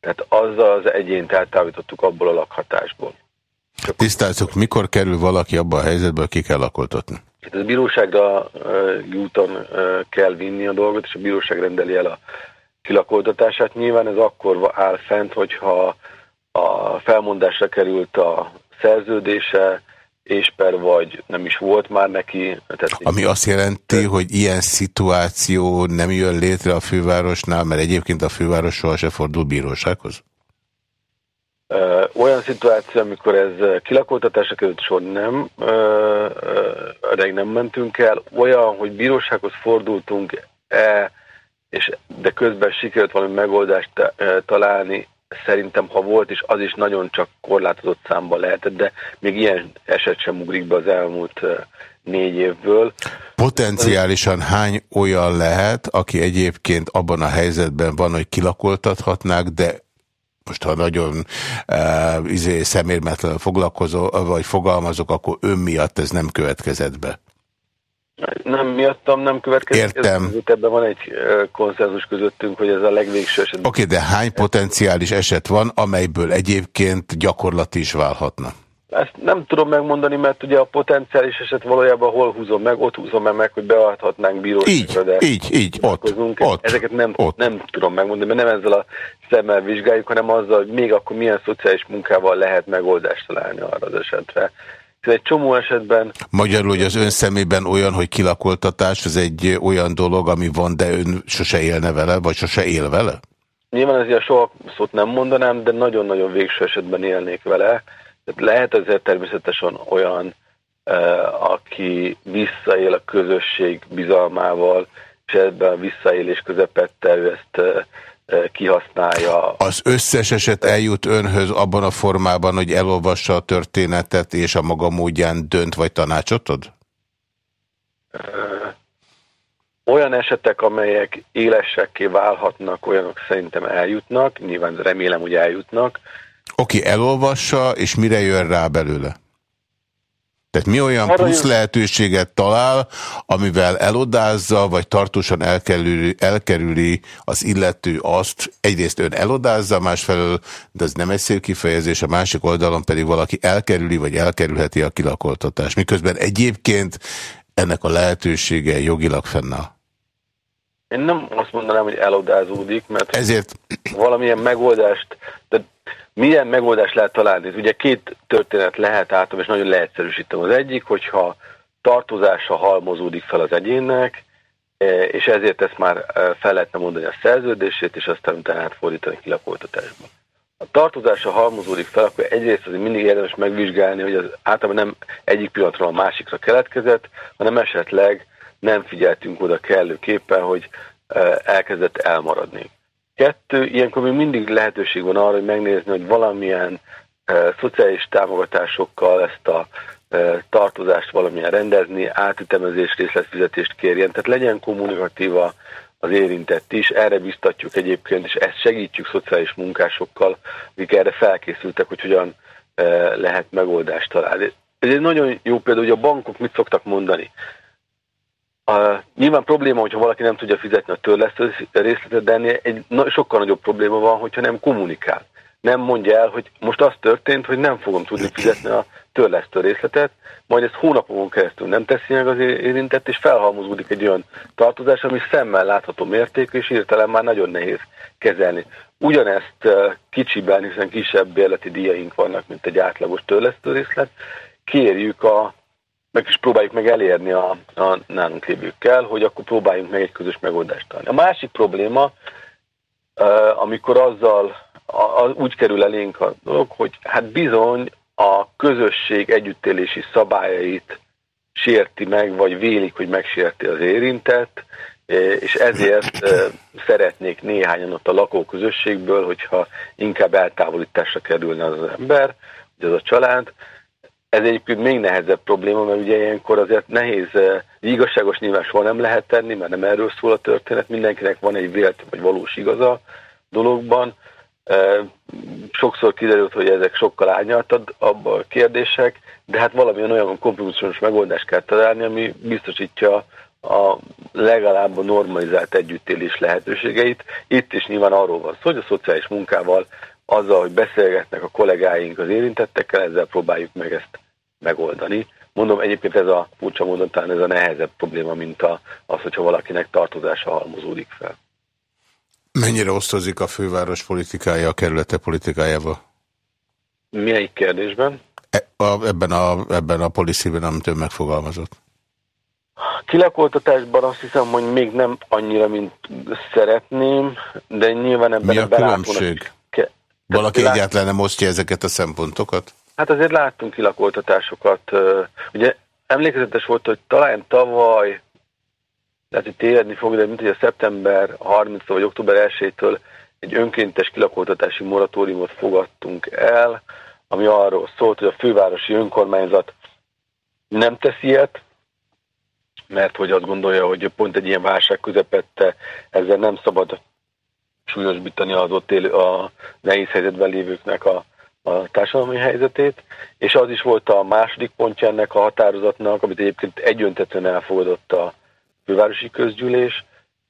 Tehát azzal az egyént eltávolítottuk abból a lakhatásból. Tisztázzuk, mikor kerül valaki abba a helyzetbe, ki kell lakoltatni? Hát ez a bíróságra uh, úton uh, kell vinni a dolgot, és a bíróság rendeli el a kilakoltatását. Nyilván ez akkor áll fent, hogyha a felmondásra került a szerződése, és per vagy nem is volt már neki. Tehát Ami azt jelenti, hogy ilyen szituáció nem jön létre a fővárosnál, mert egyébként a főváros soha se fordul bírósághoz? Olyan szituáció, amikor ez kilakoltatásra került sor nem, rég nem mentünk el, olyan, hogy bírósághoz fordultunk e, és de közben sikerült valami megoldást e, találni, szerintem ha volt is, az is nagyon csak korlátozott számban lehetett, de még ilyen eset sem ugrik be az elmúlt e, négy évből. Potenciálisan hány olyan lehet, aki egyébként abban a helyzetben van, hogy kilakoltathatnák, de most ha nagyon uh, izé, szemérmetlen foglalkozó, vagy fogalmazok, akkor ön miatt ez nem következett be. Nem miattam nem következik. Értem. Ez, ebben van egy konszenzus közöttünk, hogy ez a legvégső eset. Oké, okay, de hány potenciális eset van, amelyből egyébként gyakorlati is válhatna? Ezt nem tudom megmondani, mert ugye a potenciális eset valójában hol húzom meg, ott húzom meg, meg hogy beadhatnánk bíróságra. Így, de így, így, ott, ott. Ezeket nem, ott. nem tudom megmondani, mert nem ezzel a szemmel vizsgáljuk, hanem azzal, hogy még akkor milyen szociális munkával lehet megoldást találni arra az esetre. Ez egy csomó esetben... Magyarul, hogy az ön szemében olyan, hogy kilakoltatás, ez egy olyan dolog, ami van, de ön sose élne vele, vagy sose él vele? Nyilván ezért soha szót nem mondanám, de nagyon-nagyon végső esetben élnék vele. Tehát lehet ezért természetesen olyan, uh, aki visszaél a közösség bizalmával, és ebben a visszaélés közepette ő ezt uh, kihasználja. Az összes eset eljut önhöz abban a formában, hogy elolvassa a történetet, és a maga módján dönt vagy tanácsot ad? Olyan esetek, amelyek élesekké válhatnak, olyanok szerintem eljutnak, nyilván remélem, hogy eljutnak. Oké, okay, elolvassa, és mire jön rá belőle? Tehát mi olyan plusz lehetőséget talál, amivel elodázza, vagy tartósan elkerüli, elkerüli az illető azt, egyrészt ön elodázza, másfelől, de ez nem egy szép kifejezés, a másik oldalon pedig valaki elkerüli, vagy elkerülheti a kilakoltatást. Miközben egyébként ennek a lehetősége jogilag fennáll. Én nem azt mondanám, hogy elodázódik, mert Ezért... valamilyen megoldást, de milyen megoldást lehet találni? Ugye két történet lehet átom, és nagyon leegyszerűsítem. Az egyik, hogyha tartozása halmozódik fel az egyénnek, és ezért ezt már fel lehetne mondani a szerződését, és aztán utána átfordítani kilakoltatásba. A tartozása halmozódik fel, akkor egyrészt azért mindig érdemes megvizsgálni, hogy az általában nem egyik pillanatról a másikra keletkezett, hanem esetleg nem figyeltünk oda kellőképpen, hogy elkezdett elmaradni. Kettő, ilyenkor még mindig lehetőség van arra, hogy megnézni, hogy valamilyen e, szociális támogatásokkal ezt a e, tartozást valamilyen rendezni, átütemezés, részletfizetést kérjen, tehát legyen kommunikatíva az érintett is, erre biztatjuk egyébként, és ezt segítjük szociális munkásokkal, akik erre felkészültek, hogy hogyan e, lehet megoldást találni. Ez egy nagyon jó példa, hogy a bankok mit szoktak mondani. A, nyilván probléma, hogyha valaki nem tudja fizetni a törlesztő részletet, de ennél egy na, sokkal nagyobb probléma van, hogyha nem kommunikál. Nem mondja el, hogy most az történt, hogy nem fogom tudni fizetni a törlesztő részletet, majd ezt hónapokon keresztül nem teszi meg az érintett, és felhalmozódik egy olyan tartozás, ami szemmel látható mértékű, és hirtelen már nagyon nehéz kezelni. Ugyanezt kicsiben, hiszen kisebb bérleti díjaink vannak, mint egy átlagos törlesztő részlet, kérjük a meg is próbáljuk meg elérni a, a nálunk lévőkkel, hogy akkor próbáljunk meg egy közös megoldást találni. A másik probléma, amikor azzal úgy kerül elénk a dolog, hogy hát bizony a közösség együttélési szabályait sérti meg, vagy vélik, hogy megsérti az érintett, és ezért szeretnék néhányan ott a lakóközösségből, hogyha inkább eltávolításra kerülne az, az ember, vagy az a család. Ez egyébként még nehezebb probléma, mert ugye ilyenkor azért nehéz, igazságos nyilván soha nem lehet tenni, mert nem erről szól a történet, mindenkinek van egy vélt vagy valós igaza dologban. Sokszor kiderült, hogy ezek sokkal árnyaltabb a kérdések, de hát valamilyen olyan kompromisszumos megoldást kell találni, ami biztosítja a legalább a normalizált együttélés lehetőségeit. Itt is nyilván arról van szó, hogy a szociális munkával, azzal, hogy beszélgetnek a kollégáink az érintettekkel, ezzel próbáljuk meg ezt megoldani. Mondom, egyébként ez a furcsa módon talán ez a nehezebb probléma, mint a, az, hogyha valakinek tartozása halmozódik fel. Mennyire osztozik a főváros politikája a kerülete politikájába? Melyik kérdésben? E, a, ebben a, ebben a policyben, amit ön megfogalmazott. Kilakoltatásban azt hiszem, hogy még nem annyira, mint szeretném, de nyilván ebben Mi a különbség? Valaki egyáltalán nem osztja ezeket a szempontokat? Hát azért láttunk kilakoltatásokat. Ugye emlékezetes volt, hogy talán tavaly, lehet, hogy tévedni fog, de mint hogy a szeptember 30 vagy október 1-től egy önkéntes kilakoltatási moratóriumot fogadtunk el, ami arról szólt, hogy a fővárosi önkormányzat nem tesz ilyet, mert hogy azt gondolja, hogy pont egy ilyen válság közepette ezzel nem szabad súlyosbítani az ott élő, a nehéz helyzetben lévőknek a, a társadalmi helyzetét, és az is volt a második pontja ennek a határozatnak, amit egyébként egyöntetően elfogadott a fővárosi közgyűlés,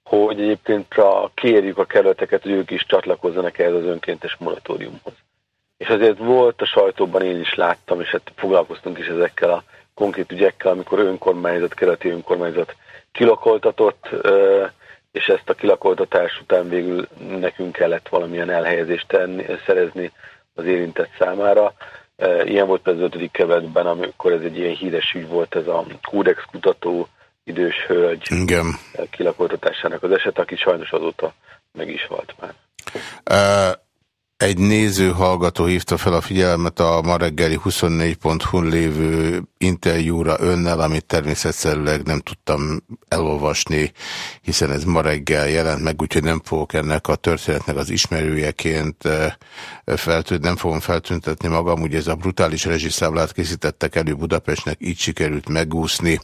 hogy egyébként a, kérjük a kerületeket, hogy ők is csatlakozzanak ehhez az önkéntes moratóriumhoz. És azért volt a sajtóban, én is láttam, és hát foglalkoztunk is ezekkel a konkrét ügyekkel, amikor önkormányzat, keleti önkormányzat kilakoltatott, és ezt a kilakoltatás után végül nekünk kellett valamilyen elhelyezést tenni, szerezni az érintett számára. Ilyen volt az ötödik kevetben, amikor ez egy ilyen híres ügy volt, ez a kódex kutató idős hölgy Igen. kilakoltatásának az eset, aki sajnos azóta meg is halt már. Uh, egy néző hallgató hívta fel a figyelmet a ma reggeli 24.hu lévő interjúra önnel, amit természetszerűleg nem tudtam elolvasni, hiszen ez ma reggel jelent meg, úgyhogy nem fogok ennek a történetnek az ismerőjeként eh, feltűnt, nem fogom feltüntetni magam, ugye ez a brutális rezsiszámlát készítettek elő Budapestnek, így sikerült megúszni.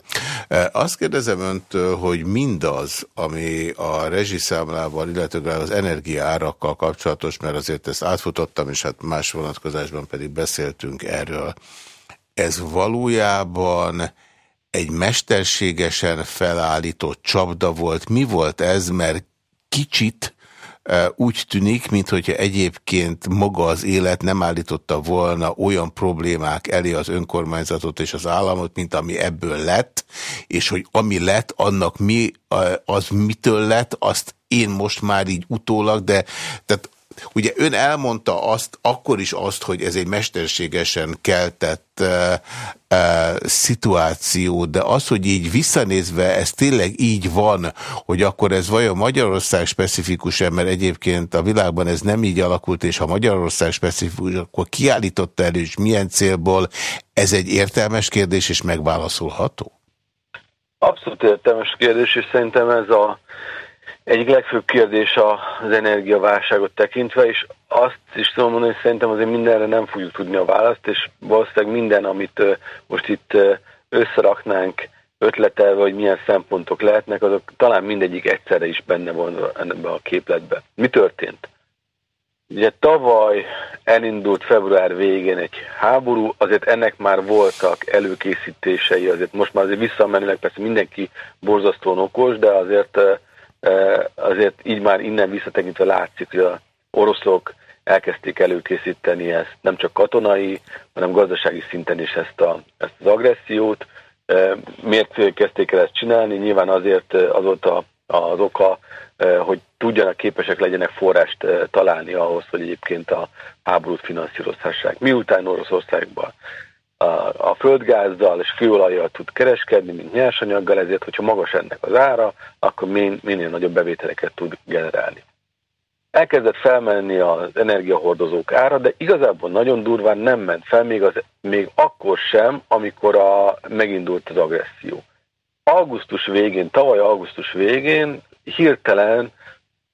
Eh, azt kérdezem öntől, hogy mindaz, ami a rezsiszámlával, illetve az energiaárakkal kapcsolatos, mert azért ezt átfutottam, és hát más vonatkozásban pedig beszéltünk erről. Ez valójában egy mesterségesen felállított csapda volt. Mi volt ez? Mert kicsit e, úgy tűnik, mintha egyébként maga az élet nem állította volna olyan problémák elé az önkormányzatot és az államot, mint ami ebből lett, és hogy ami lett, annak mi, e, az mitől lett, azt én most már így utólag, de tehát Ugye ön elmondta azt, akkor is azt, hogy ez egy mesterségesen keltett e, e, szituáció, de az, hogy így visszanézve ez tényleg így van, hogy akkor ez vajon Magyarország specifikus -e, mert egyébként a világban ez nem így alakult, és ha Magyarország specifikus, akkor kiállította elő, és milyen célból, ez egy értelmes kérdés, és megválaszolható? Abszolút értelmes kérdés, és szerintem ez a egyik legfőbb kérdés az energiaválságot tekintve, és azt is tudom mondani, hogy szerintem azért mindenre nem fogjuk tudni a választ, és valószínűleg minden, amit most itt összeraknánk ötletelve, hogy milyen szempontok lehetnek, azok talán mindegyik egyszerre is benne van ebbe a képletbe. Mi történt? Ugye tavaly elindult február végén egy háború, azért ennek már voltak előkészítései, azért most már azért visszamenőleg persze mindenki borzasztóan okos, de azért azért így már innen visszatekintve látszik, hogy a oroszok elkezdték előkészíteni ezt, nem csak katonai, hanem gazdasági szinten is ezt, a, ezt az agressziót. Miért kezdték el ezt csinálni? Nyilván azért az volt a, az oka, hogy tudjanak képesek legyenek forrást találni ahhoz, hogy egyébként a háborút finanszírozhassák. Miután Oroszországban a földgázzal és kőolajjal tud kereskedni, mint nyersanyaggal, ezért, hogyha magas ennek az ára, akkor minél nagyobb bevételeket tud generálni. elkezdett felmenni az energiahordozók ára, de igazából nagyon durván nem ment fel, még, az, még akkor sem, amikor a, megindult az agresszió. Augusztus végén, tavaly augusztus végén hirtelen,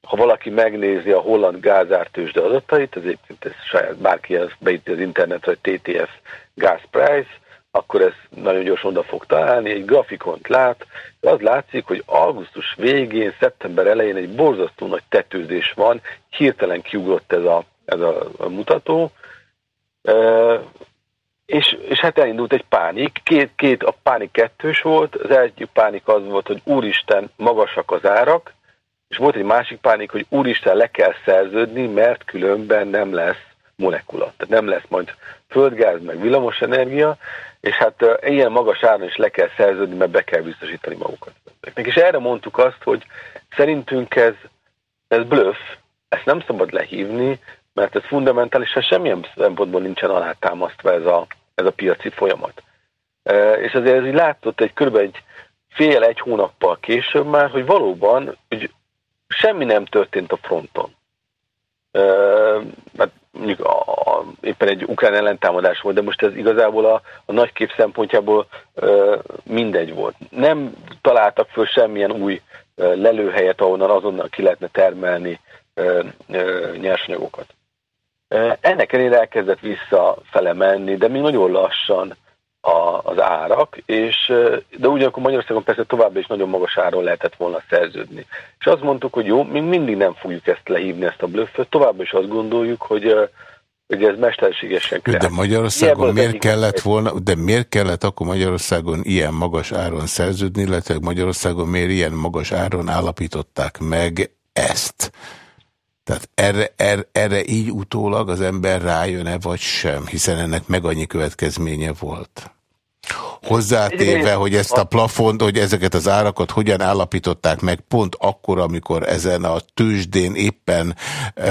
ha valaki megnézi a holland gázártősde adatait, ez egyébként ez saját, bárki ezt beíti az internetre, hogy TTF gas price, akkor ez nagyon gyorsan oda fog találni, egy grafikont lát, az látszik, hogy augusztus végén, szeptember elején egy borzasztó nagy tetőzés van, hirtelen kiugrott ez a, ez a mutató, e, és, és hát elindult egy pánik, két, két, a pánik kettős volt, az egyik pánik az volt, hogy úristen, magasak az árak, és volt egy másik pánik, hogy úristen, le kell szerződni, mert különben nem lesz molekula. Tehát nem lesz majd földgáz, meg villamosenergia, és hát ilyen magas áron is le kell szerződni, mert be kell biztosítani magukat. És erre mondtuk azt, hogy szerintünk ez, ez bluff, ezt nem szabad lehívni, mert ez fundamentálisan semmilyen szempontból nincsen alátámasztva ez a, ez a piaci folyamat. És azért ez így látott egy kb. egy fél, egy hónappal később már, hogy valóban hogy semmi nem történt a fronton. Mert mondjuk a, a, éppen egy ukrán ellentámadás volt, de most ez igazából a, a nagy kép szempontjából ö, mindegy volt. Nem találtak föl semmilyen új ö, lelőhelyet, ahonnan azonnal ki lehetne termelni ö, ö, nyersanyagokat. Ennek ellenére elkezdett visszafele menni, de még nagyon lassan a, az árak, és, de ugyanakkor Magyarországon persze továbbra is nagyon magas áron lehetett volna szerződni. És azt mondtuk, hogy jó, mi mindig nem fogjuk ezt lehívni, ezt a blöfföt, továbbra is azt gondoljuk, hogy hogy ez mesterségesen kreál. De Magyarországon miért kellett volna, de miért kellett akkor Magyarországon ilyen magas áron szerződni, illetve Magyarországon miért ilyen magas áron állapították meg ezt? Tehát erre, erre, erre így utólag az ember rájön-e vagy sem, hiszen ennek meg annyi következménye volt. Hozzátéve, hogy ezt a plafont, hogy ezeket az árakat hogyan állapították meg pont akkor, amikor ezen a tőzsdén éppen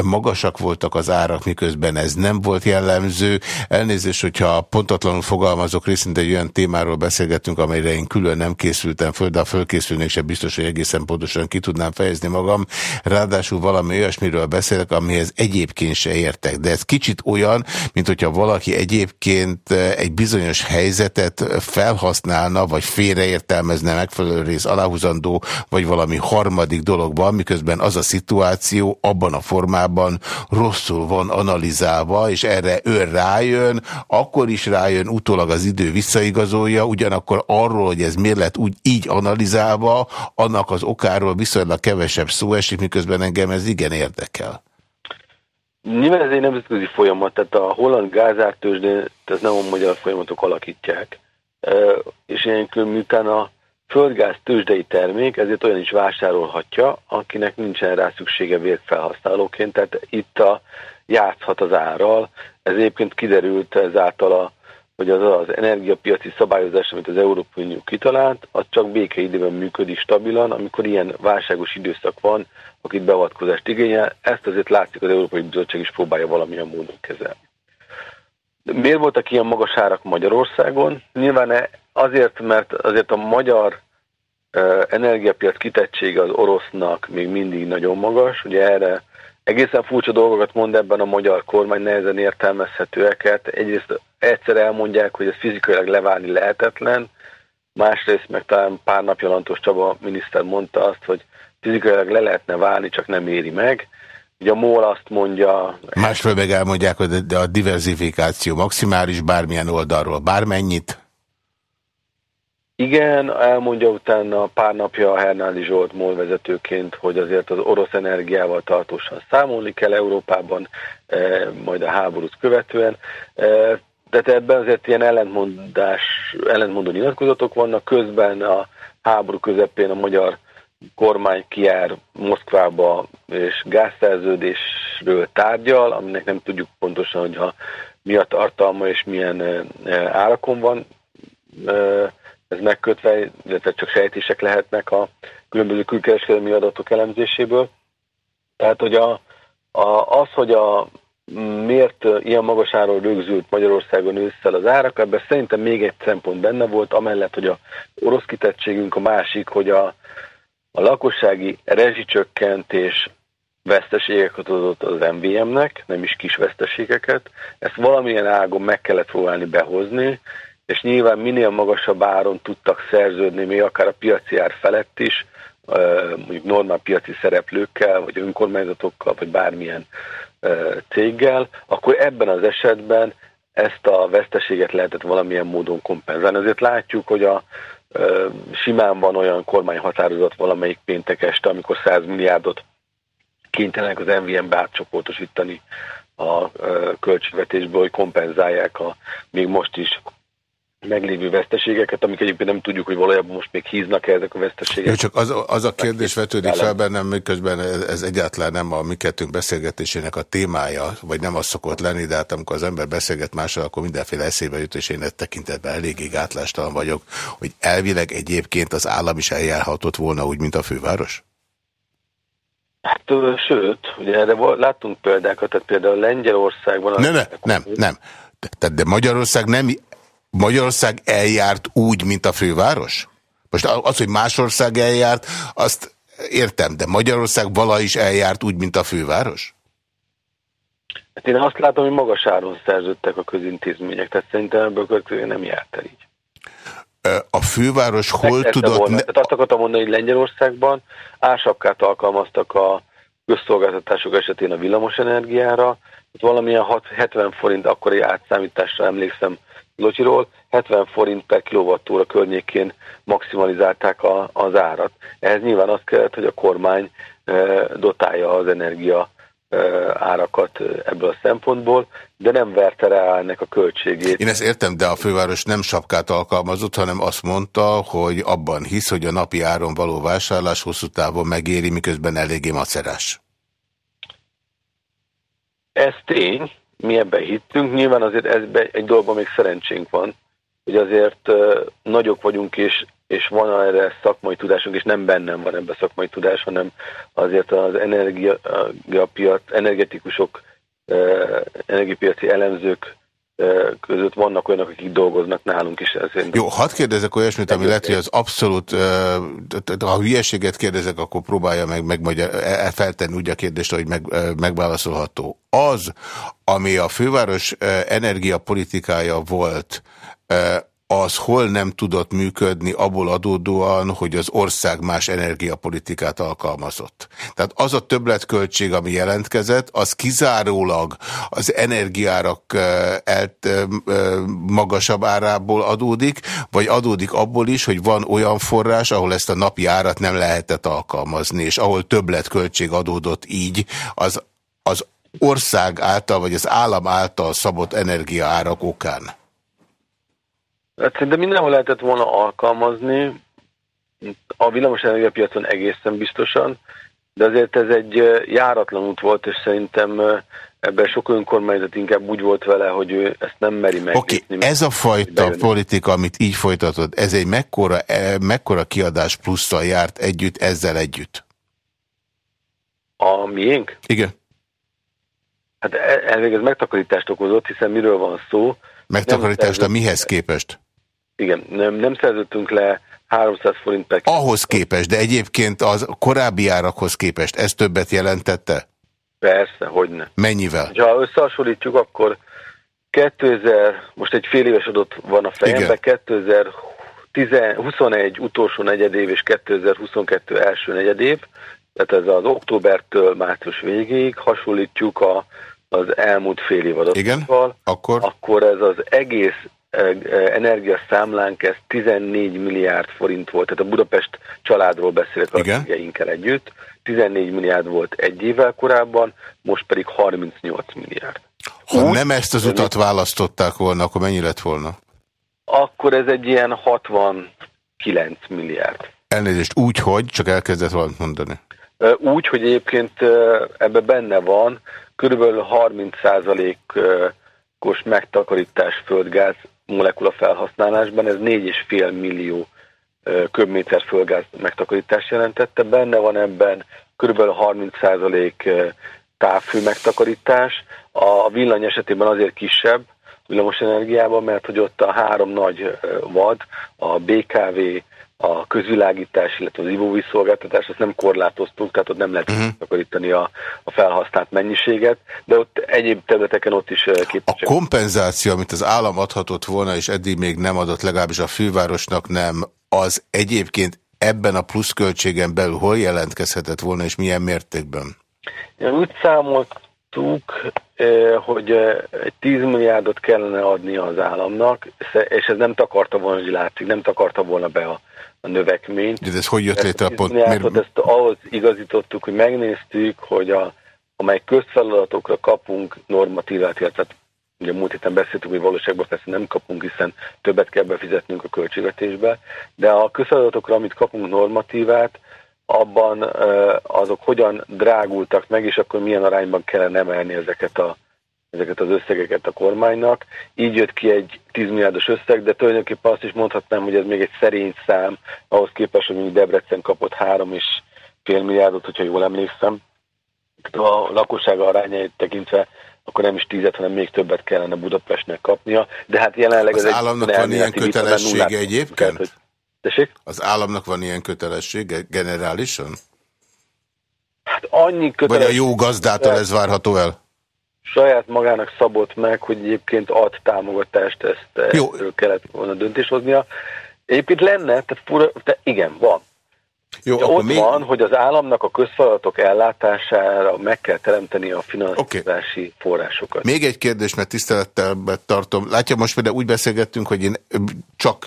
magasak voltak az árak, miközben ez nem volt jellemző. Elnézést, hogyha pontatlanul fogalmazok, részint egy olyan témáról beszélgettünk, amelyre én külön nem készültem föl, de a fölkészülnék sem biztos, hogy egészen pontosan ki tudnám fejezni magam. Ráadásul valami olyasmiről beszélek, amihez egyébként se értek. De ez kicsit olyan, mint hogyha valaki egyébként egy bizonyos helyzetet felhasználna, vagy félreértelmezne megfelelő rész aláhúzandó, vagy valami harmadik dologban, miközben az a szituáció abban a formában rosszul van analizálva, és erre ő rájön, akkor is rájön, utólag az idő visszaigazolja, ugyanakkor arról, hogy ez miért lett úgy így analizálva, annak az okáról viszonylag kevesebb szó esik, miközben engem ez igen érdekel. Nyilván ez egy nemzetközi folyamat, tehát a holland gázártősdén, ez nem a magyar folyamatok alakítják és ilyenkor miután a földgáz tőzsdei termék, ezért olyan is vásárolhatja, akinek nincsen rá szüksége végfelhasználóként, tehát itt a, játszhat az árral. Ez egyébként kiderült ezáltal, a, hogy az az energiapiaci szabályozás, amit az Európai Unió kitalált, az csak békeidőben működik stabilan, amikor ilyen válságos időszak van, akit beavatkozást igényel. Ezt azért látszik, az Európai Bizottság is próbálja valamilyen módon kezelni. Miért voltak ilyen magas árak Magyarországon? Nyilván azért, mert azért a magyar energiapiac kitettsége az orosznak még mindig nagyon magas. Ugye erre egészen furcsa dolgokat mond ebben a magyar kormány, nehezen értelmezhetőeket. Egyrészt egyszer elmondják, hogy ez fizikailag leválni lehetetlen, másrészt meg talán pár napja Lantos Csaba miniszter mondta azt, hogy fizikailag le lehetne válni, csak nem éri meg. Ugye a MOL azt mondja... Másról meg elmondják, hogy a diversifikáció maximális bármilyen oldalról, bármennyit? Igen, elmondja utána pár napja a Hernádi Zsolt MOL vezetőként, hogy azért az orosz energiával tartósan számolni kell Európában, eh, majd a háborút követően. Eh, tehát ebben azért ilyen ellentmondás, ellentmondó nyilatkozatok vannak, közben a háború közepén a magyar kormány kijár Moszkvába és gázszerződésről tárgyal, aminek nem tudjuk pontosan, hogy ha mi a tartalma és milyen árakon van ez megkötve, illetve csak sejtések lehetnek a különböző külkereskedelmi adatok elemzéséből. Tehát, hogy a, a, az, hogy a miért ilyen magas áron rögzült Magyarországon ősszel az árak, ebben szerintem még egy szempont benne volt, amellett, hogy a orosz kitettségünk, a másik, hogy a, a lakossági rezsicsökkentés veszteségeket adott az MVM-nek, nem is kis veszteségeket. Ezt valamilyen ágon meg kellett próbálni behozni, és nyilván minél magasabb áron tudtak szerződni, még akár a piaci ár felett is, mondjuk normál piaci szereplőkkel, vagy önkormányzatokkal, vagy bármilyen céggel, akkor ebben az esetben ezt a veszteséget lehetett valamilyen módon kompenzálni. Azért látjuk, hogy a simán van olyan kormányhatározat valamelyik péntek este, amikor 100 milliárdot kénytelenek az MVM-be átcsoportosítani a költségvetésből, hogy kompenzálják a még most is meglévő veszteségeket, amik egyébként nem tudjuk, hogy valójában most még híznak-e ezek a veszteségek. Jó, csak az, az a kérdés vetődik fel bennem, miközben ez, egyáltalán nem a mi kettőnk beszélgetésének a témája, vagy nem az szokott lenni, de hát amikor az ember beszélget mással, akkor mindenféle eszébe jut, és én egy tekintetben eléggé gátlástalan vagyok, hogy elvileg egyébként az állam is eljárhatott volna úgy, mint a főváros? Hát, sőt, ugye erre láttunk példákat, tehát például Lengyelországban... Nem, nem, nem, nem. De, de Magyarország nem Magyarország eljárt úgy, mint a főváros? Most az, hogy más ország eljárt, azt értem, de Magyarország vala is eljárt úgy, mint a főváros? Hát én azt látom, hogy magas áron szerződtek a közintézmények, tehát szerintem ebből következően nem járt el így. A főváros hol tudott... Volna. Tehát azt akartam mondani, hogy Lengyelországban ásapkát alkalmaztak a közszolgáltatások esetén a villamosenergiára, valamilyen 6, 70 forint akkori átszámításra emlékszem Locsiról 70 forint per kilovattóra környékén maximalizálták a, az árat. Ehhez nyilván az kellett, hogy a kormány dotálja az energia árakat ebből a szempontból, de nem verte rá ennek a költségét. Én ezt értem, de a főváros nem sapkát alkalmazott, hanem azt mondta, hogy abban hisz, hogy a napi áron való vásárlás hosszú távon megéri, miközben eléggé macerás. Ez tény, mi ebben hittünk. Nyilván azért ezben egy dologban még szerencsénk van, hogy azért nagyok vagyunk, és, és van erre szakmai tudásunk, és nem bennem van ebben szakmai tudás, hanem azért az energiapiac, energetikusok, energiapiaci elemzők között vannak olyanok, akik dolgoznak nálunk is. Ezért Jó, hadd kérdezek olyasmit, ami lehet, hogy az abszolút, ha hülyeséget kérdezek, akkor próbálja meg, meg e, e, feltenni úgy a kérdést, hogy meg, megválaszolható. Az, ami a főváros energiapolitikája volt, az hol nem tudott működni abból adódóan, hogy az ország más energiapolitikát alkalmazott. Tehát az a többletköltség, ami jelentkezett, az kizárólag az energiárak elt, magasabb árából adódik, vagy adódik abból is, hogy van olyan forrás, ahol ezt a napi árat nem lehetett alkalmazni, és ahol többletköltség adódott így, az, az ország által, vagy az állam által szabott energiaárak okán. Hát szerintem mindenhol lehetett volna alkalmazni, a villamos energiapiacon egészen biztosan, de azért ez egy járatlan út volt, és szerintem ebben sok önkormányzat inkább úgy volt vele, hogy ő ezt nem meri meg. Oké, okay, ez a fajta politika, amit így folytatod, ez egy mekkora, e, mekkora kiadás plusszal járt együtt, ezzel együtt? A miénk? Igen. Hát e, elvégez megtakarítást okozott, hiszen miről van szó? Megtakarítást a mihez képest? Igen, nem, nem szerződtünk le 300 forint per Ahhoz képest, de egyébként az korábbi árakhoz képest ez többet jelentette? Persze, hogy ne. Mennyivel? Ha összehasonlítjuk, akkor 2000, most egy fél éves adott van a fejemben, 2021 utolsó negyedév és 2022 első negyedév, tehát ez az októbertől március végéig hasonlítjuk a, az elmúlt fél év adatokkal, Igen, akkor? akkor ez az egész energiaszámlánk ez 14 milliárd forint volt, tehát a Budapest családról beszélek a cégeinkkel együtt, 14 milliárd volt egy évvel korábban, most pedig 38 milliárd. Ha Úgy, nem ezt az utat választották volna, akkor mennyi lett volna? Akkor ez egy ilyen 69 milliárd. Elnézést úgy, hogy csak elkezdett valamit mondani. Úgy, hogy egyébként ebbe benne van körülbelül 30 os megtakarítás földgáz molekula felhasználásban, ez 4,5 millió köbméter földgáz megtakarítás jelentette. Benne van ebben kb. 30% távfő megtakarítás. A villany esetében azért kisebb, villamos energiában, mert hogy ott a három nagy vad, a BKV, a közvilágítás, illetve az ivóvízszolgáltatás, azt nem korlátoztuk, tehát ott nem lehet uh-huh. takarítani a, a felhasznált mennyiséget, de ott egyéb területeken ott is eh, A képesek. kompenzáció, amit az állam adhatott volna, és eddig még nem adott, legalábbis a fővárosnak nem, az egyébként ebben a pluszköltségen belül hol jelentkezhetett volna, és milyen mértékben? Úgy számoltuk, eh, hogy eh, egy 10 milliárdot kellene adni az államnak, és ez nem takarta volna, hogy látszik, nem takarta volna be a, a növekményt. De ez hogy jött létre a pont? Miért? Miért? Ezt ahhoz igazítottuk, hogy megnéztük, hogy a, amely közfeladatokra kapunk normatívát, illetve hát ugye múlt héten beszéltük, hogy valóságban persze nem kapunk, hiszen többet kell befizetnünk a költségvetésbe, de a közfeladatokra, amit kapunk normatívát, abban azok hogyan drágultak meg, és akkor milyen arányban kellene emelni ezeket a ezeket az összegeket a kormánynak. Így jött ki egy 10 milliárdos összeg, de tulajdonképpen azt is mondhatnám, hogy ez még egy szerény szám, ahhoz képest, hogy Debrecen kapott 3,5 milliárdot, hogyha jól emlékszem. Tehát a lakosság arányait tekintve akkor nem is tízet, hanem még többet kellene Budapestnek kapnia. De hát jelenleg Az ez államnak van ilyen kötelessége egyébként? hogy- Tessék? Az államnak van ilyen kötelessége generálisan? Hát annyi Vagy a kötelesség jó gazdától ez várható el? saját magának szabott meg, hogy egyébként ad támogatást, ezt Jó. kellett volna döntést hoznia. Egyébként lenne, tehát fura, de igen, van. Jó, akkor ott még... van, hogy az államnak a közfeladatok ellátására meg kell teremteni a finanszírozási okay. forrásokat. Még egy kérdés, mert tisztelettel tartom. Látja, most például úgy beszélgettünk, hogy én csak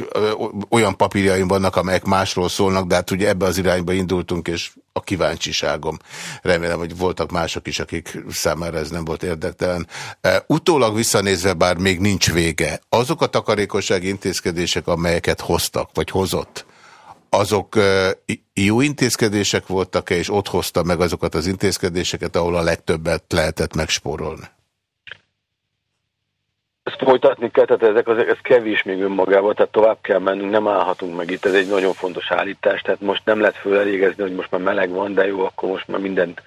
olyan papírjaim vannak, amelyek másról szólnak, de hát ugye ebbe az irányba indultunk, és a kíváncsiságom. Remélem, hogy voltak mások is, akik számára ez nem volt érdektelen. Utólag visszanézve, bár még nincs vége, azok a takarékossági intézkedések, amelyeket hoztak, vagy hozott, azok jó intézkedések voltak-e, és ott hozta meg azokat az intézkedéseket, ahol a legtöbbet lehetett megspórolni? Ezt folytatni kell, tehát ezek az, ez kevés még önmagában, tehát tovább kell mennünk, nem állhatunk meg itt, ez egy nagyon fontos állítás, tehát most nem lehet fölelégezni, hogy most már meleg van, de jó, akkor most már mindent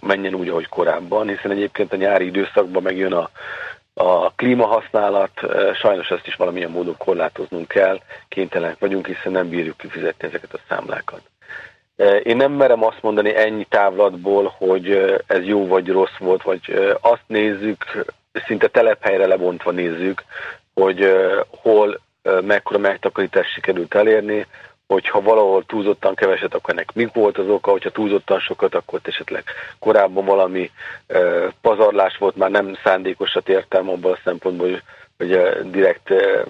menjen úgy, ahogy korábban, hiszen egyébként a nyári időszakban megjön a, a klímahasználat, sajnos ezt is valamilyen módon korlátoznunk kell, kénytelenek vagyunk, hiszen nem bírjuk kifizetni ezeket a számlákat. Én nem merem azt mondani ennyi távlatból, hogy ez jó vagy rossz volt, vagy azt nézzük, szinte telephelyre lebontva nézzük, hogy hol mekkora megtakarítást sikerült elérni, hogyha valahol túlzottan keveset, akkor ennek mik volt az oka, hogyha túlzottan sokat, akkor esetleg korábban valami eh, pazarlás volt, már nem szándékosat értem abban a szempontból, hogy hogy direkt,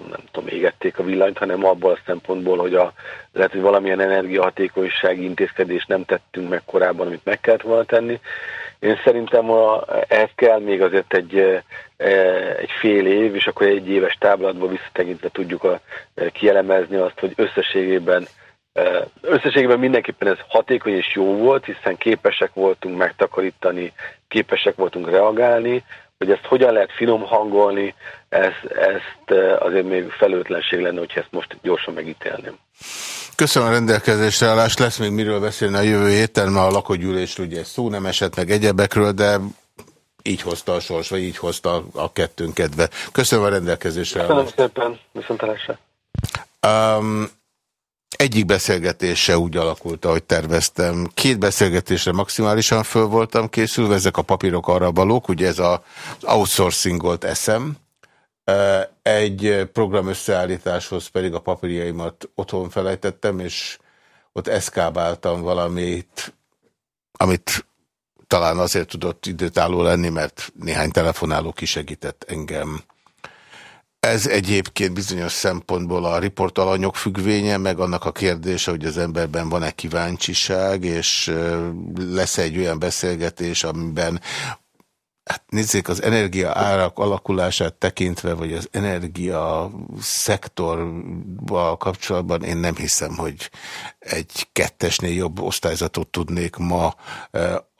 nem tudom, égették a villanyt, hanem abból a szempontból, hogy a, lehet, hogy valamilyen energiahatékonysági intézkedést nem tettünk meg korábban, amit meg kellett volna tenni. Én szerintem a, ehhez kell még azért egy, eh, egy fél év, és akkor egy éves táblatba visszatekintve tudjuk a, eh, kielemezni azt, hogy összességében eh, Összességében mindenképpen ez hatékony és jó volt, hiszen képesek voltunk megtakarítani, képesek voltunk reagálni, hogy ezt hogyan lehet finom hangolni, ez, ezt azért még felőtlenség lenne, hogyha ezt most gyorsan megítélném. Köszönöm a rendelkezésre állást, lesz még miről beszélni a jövő héten, mert a lakógyűlésről ugye szó nem esett meg egyebekről, de így hozta a sors, vagy így hozta a kettőnk kedve. Köszönöm a rendelkezésre Köszönöm állást. szépen, viszontalásra. Um, egyik beszélgetése úgy alakult, ahogy terveztem. Két beszélgetésre maximálisan föl voltam készülve, ezek a papírok arra valók, ugye ez az outsourcingolt eszem. Egy program összeállításhoz pedig a papírjaimat otthon felejtettem, és ott eszkábáltam valamit, amit talán azért tudott időtálló lenni, mert néhány telefonáló kisegített engem. Ez egyébként bizonyos szempontból a riportalanyok függvénye, meg annak a kérdése, hogy az emberben van-e kíváncsiság, és lesz egy olyan beszélgetés, amiben Hát nézzék, az energia árak alakulását tekintve, vagy az energia szektorval kapcsolatban én nem hiszem, hogy egy kettesnél jobb osztályzatot tudnék ma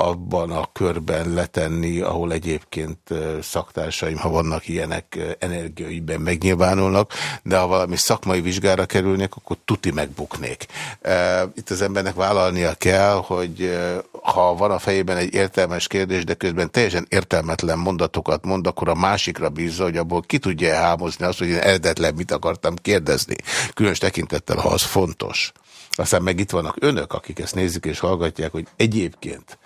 abban a körben letenni, ahol egyébként szaktársaim, ha vannak ilyenek, energiaügyben megnyilvánulnak, de ha valami szakmai vizsgára kerülnék, akkor tuti megbuknék. Itt az embernek vállalnia kell, hogy ha van a fejében egy értelmes kérdés, de közben teljesen értelmetlen mondatokat mond, akkor a másikra bízza, hogy abból ki tudja hámozni azt, hogy én eredetlen mit akartam kérdezni. Különös tekintettel, ha az fontos. Aztán meg itt vannak önök, akik ezt nézik és hallgatják, hogy egyébként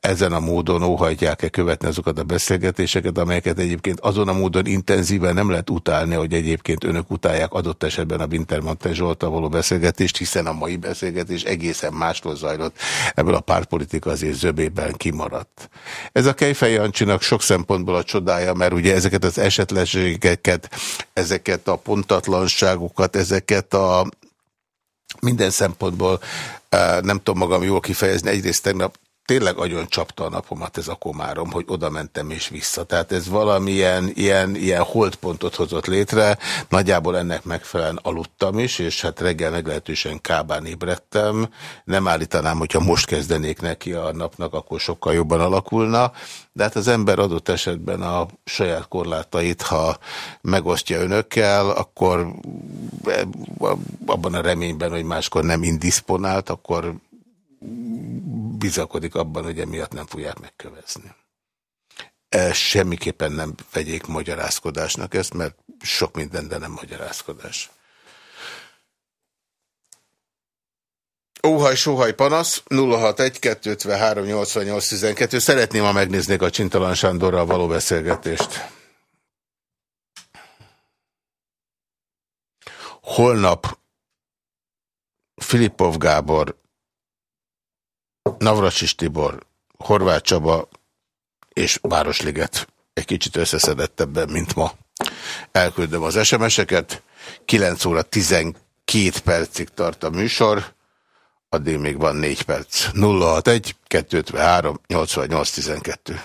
ezen a módon óhajtják-e követni azokat a beszélgetéseket, amelyeket egyébként azon a módon intenzíven nem lehet utálni, hogy egyébként önök utálják adott esetben a Wintermantel Zsoltal való beszélgetést, hiszen a mai beszélgetés egészen másról zajlott, ebből a pártpolitika azért zöbében kimaradt. Ez a Kejfej Jancsinak sok szempontból a csodája, mert ugye ezeket az esetleségeket, ezeket a pontatlanságokat, ezeket a minden szempontból nem tudom magam jól kifejezni. Egyrészt tegnap tényleg agyon csapta a napomat ez a komárom, hogy oda mentem és vissza. Tehát ez valamilyen ilyen, ilyen holdpontot hozott létre. Nagyjából ennek megfelelően aludtam is, és hát reggel meglehetősen kábán ébredtem. Nem állítanám, hogyha most kezdenék neki a napnak, akkor sokkal jobban alakulna. De hát az ember adott esetben a saját korlátait, ha megosztja önökkel, akkor abban a reményben, hogy máskor nem indisponált, akkor bizakodik abban, hogy emiatt nem fogják megkövezni. E, semmiképpen nem vegyék magyarázkodásnak ezt, mert sok minden, de nem magyarázkodás. Óhaj, sóhaj, panasz, 061-253-88-12. Szeretném, ha megnéznék a Csintalan Sándorral való beszélgetést. Holnap Filipov Gábor Navracsis Tibor, Horváth Csaba és Városliget egy kicsit összeszedettebben, mint ma. Elküldöm az SMS-eket, 9 óra 12 percig tart a műsor, addig még van 4 perc. 061 253 88 12.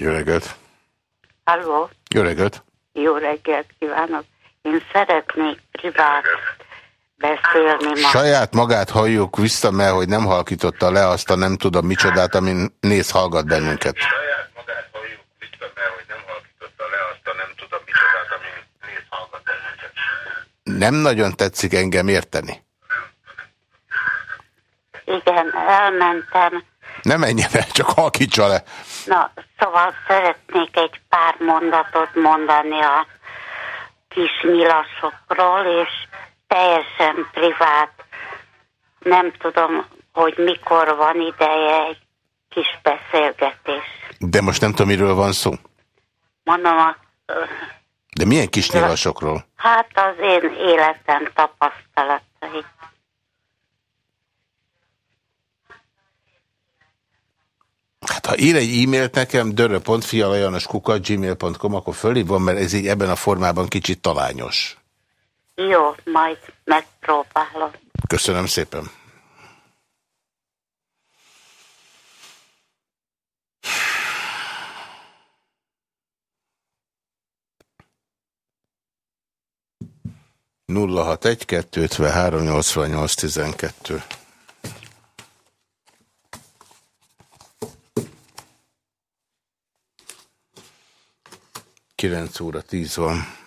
Jó reggelt! Halló! Jó reggelt! Jó reggelt kívánok! Én szeretnék privát beszélni ma. Saját magát halljuk vissza, mert hogy nem halkította le azt a nem tudom micsodát, amin néz, hallgat bennünket. Saját magát halljuk vissza, mert hogy nem halkította le azt a nem tudom micsodát, amin néz, hallgat bennünket. Nem nagyon tetszik engem érteni. Igen, elmentem. Nem menjen el, csak halkítsa le. Na, szóval szeretnék egy pár mondatot mondani a kis nyilasokról, és teljesen privát. Nem tudom, hogy mikor van ideje egy kis beszélgetés. De most nem tudom, miről van szó. Mondom a... De milyen kis nyilasokról? Hát az én életem tapasztalatai. Hát ha ír egy e-mailt nekem, dörö.fialajanoskuka.gmail.com, akkor fölhívom, mert ez így ebben a formában kicsit talányos. Jó, majd megpróbálom. Köszönöm szépen. Nulla hat egy kettő három nyolcvannyolc tizenkettő. 9 óra 10 van.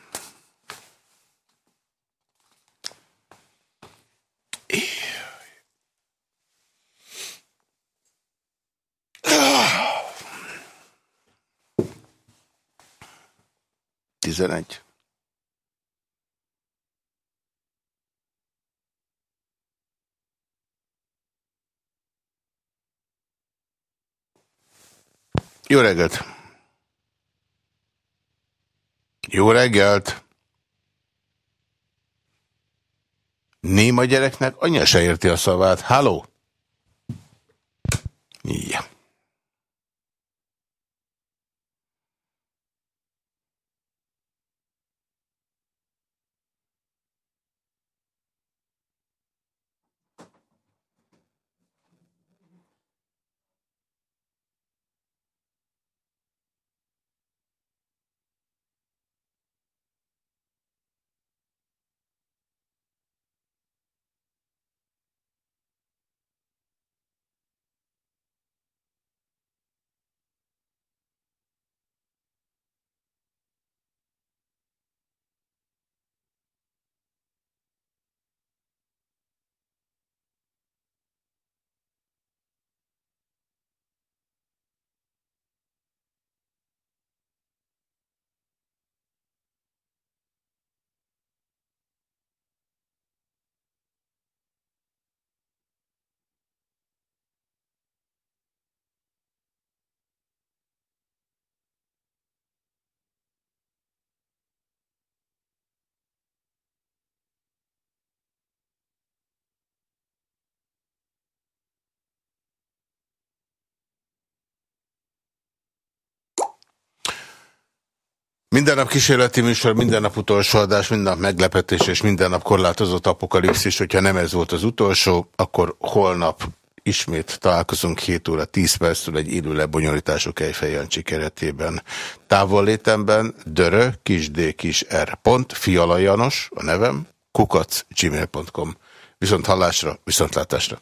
Tizenegy. Jó reggelt! Jó reggelt! Néma gyereknek anyja se érti a szavát. Halló? Ja. Minden nap kísérleti műsor, minden nap utolsó adás, minden nap meglepetés és minden nap korlátozott apokalipszis. Hogyha nem ez volt az utolsó, akkor holnap ismét találkozunk 7 óra 10 perctől egy élő lebonyolítású Kejfej Jancsi keretében. Távollétemben dörö, kis d, kis r. Pont, Fiala Janos, a nevem, kukac, gmail.com. Viszont hallásra, viszontlátásra.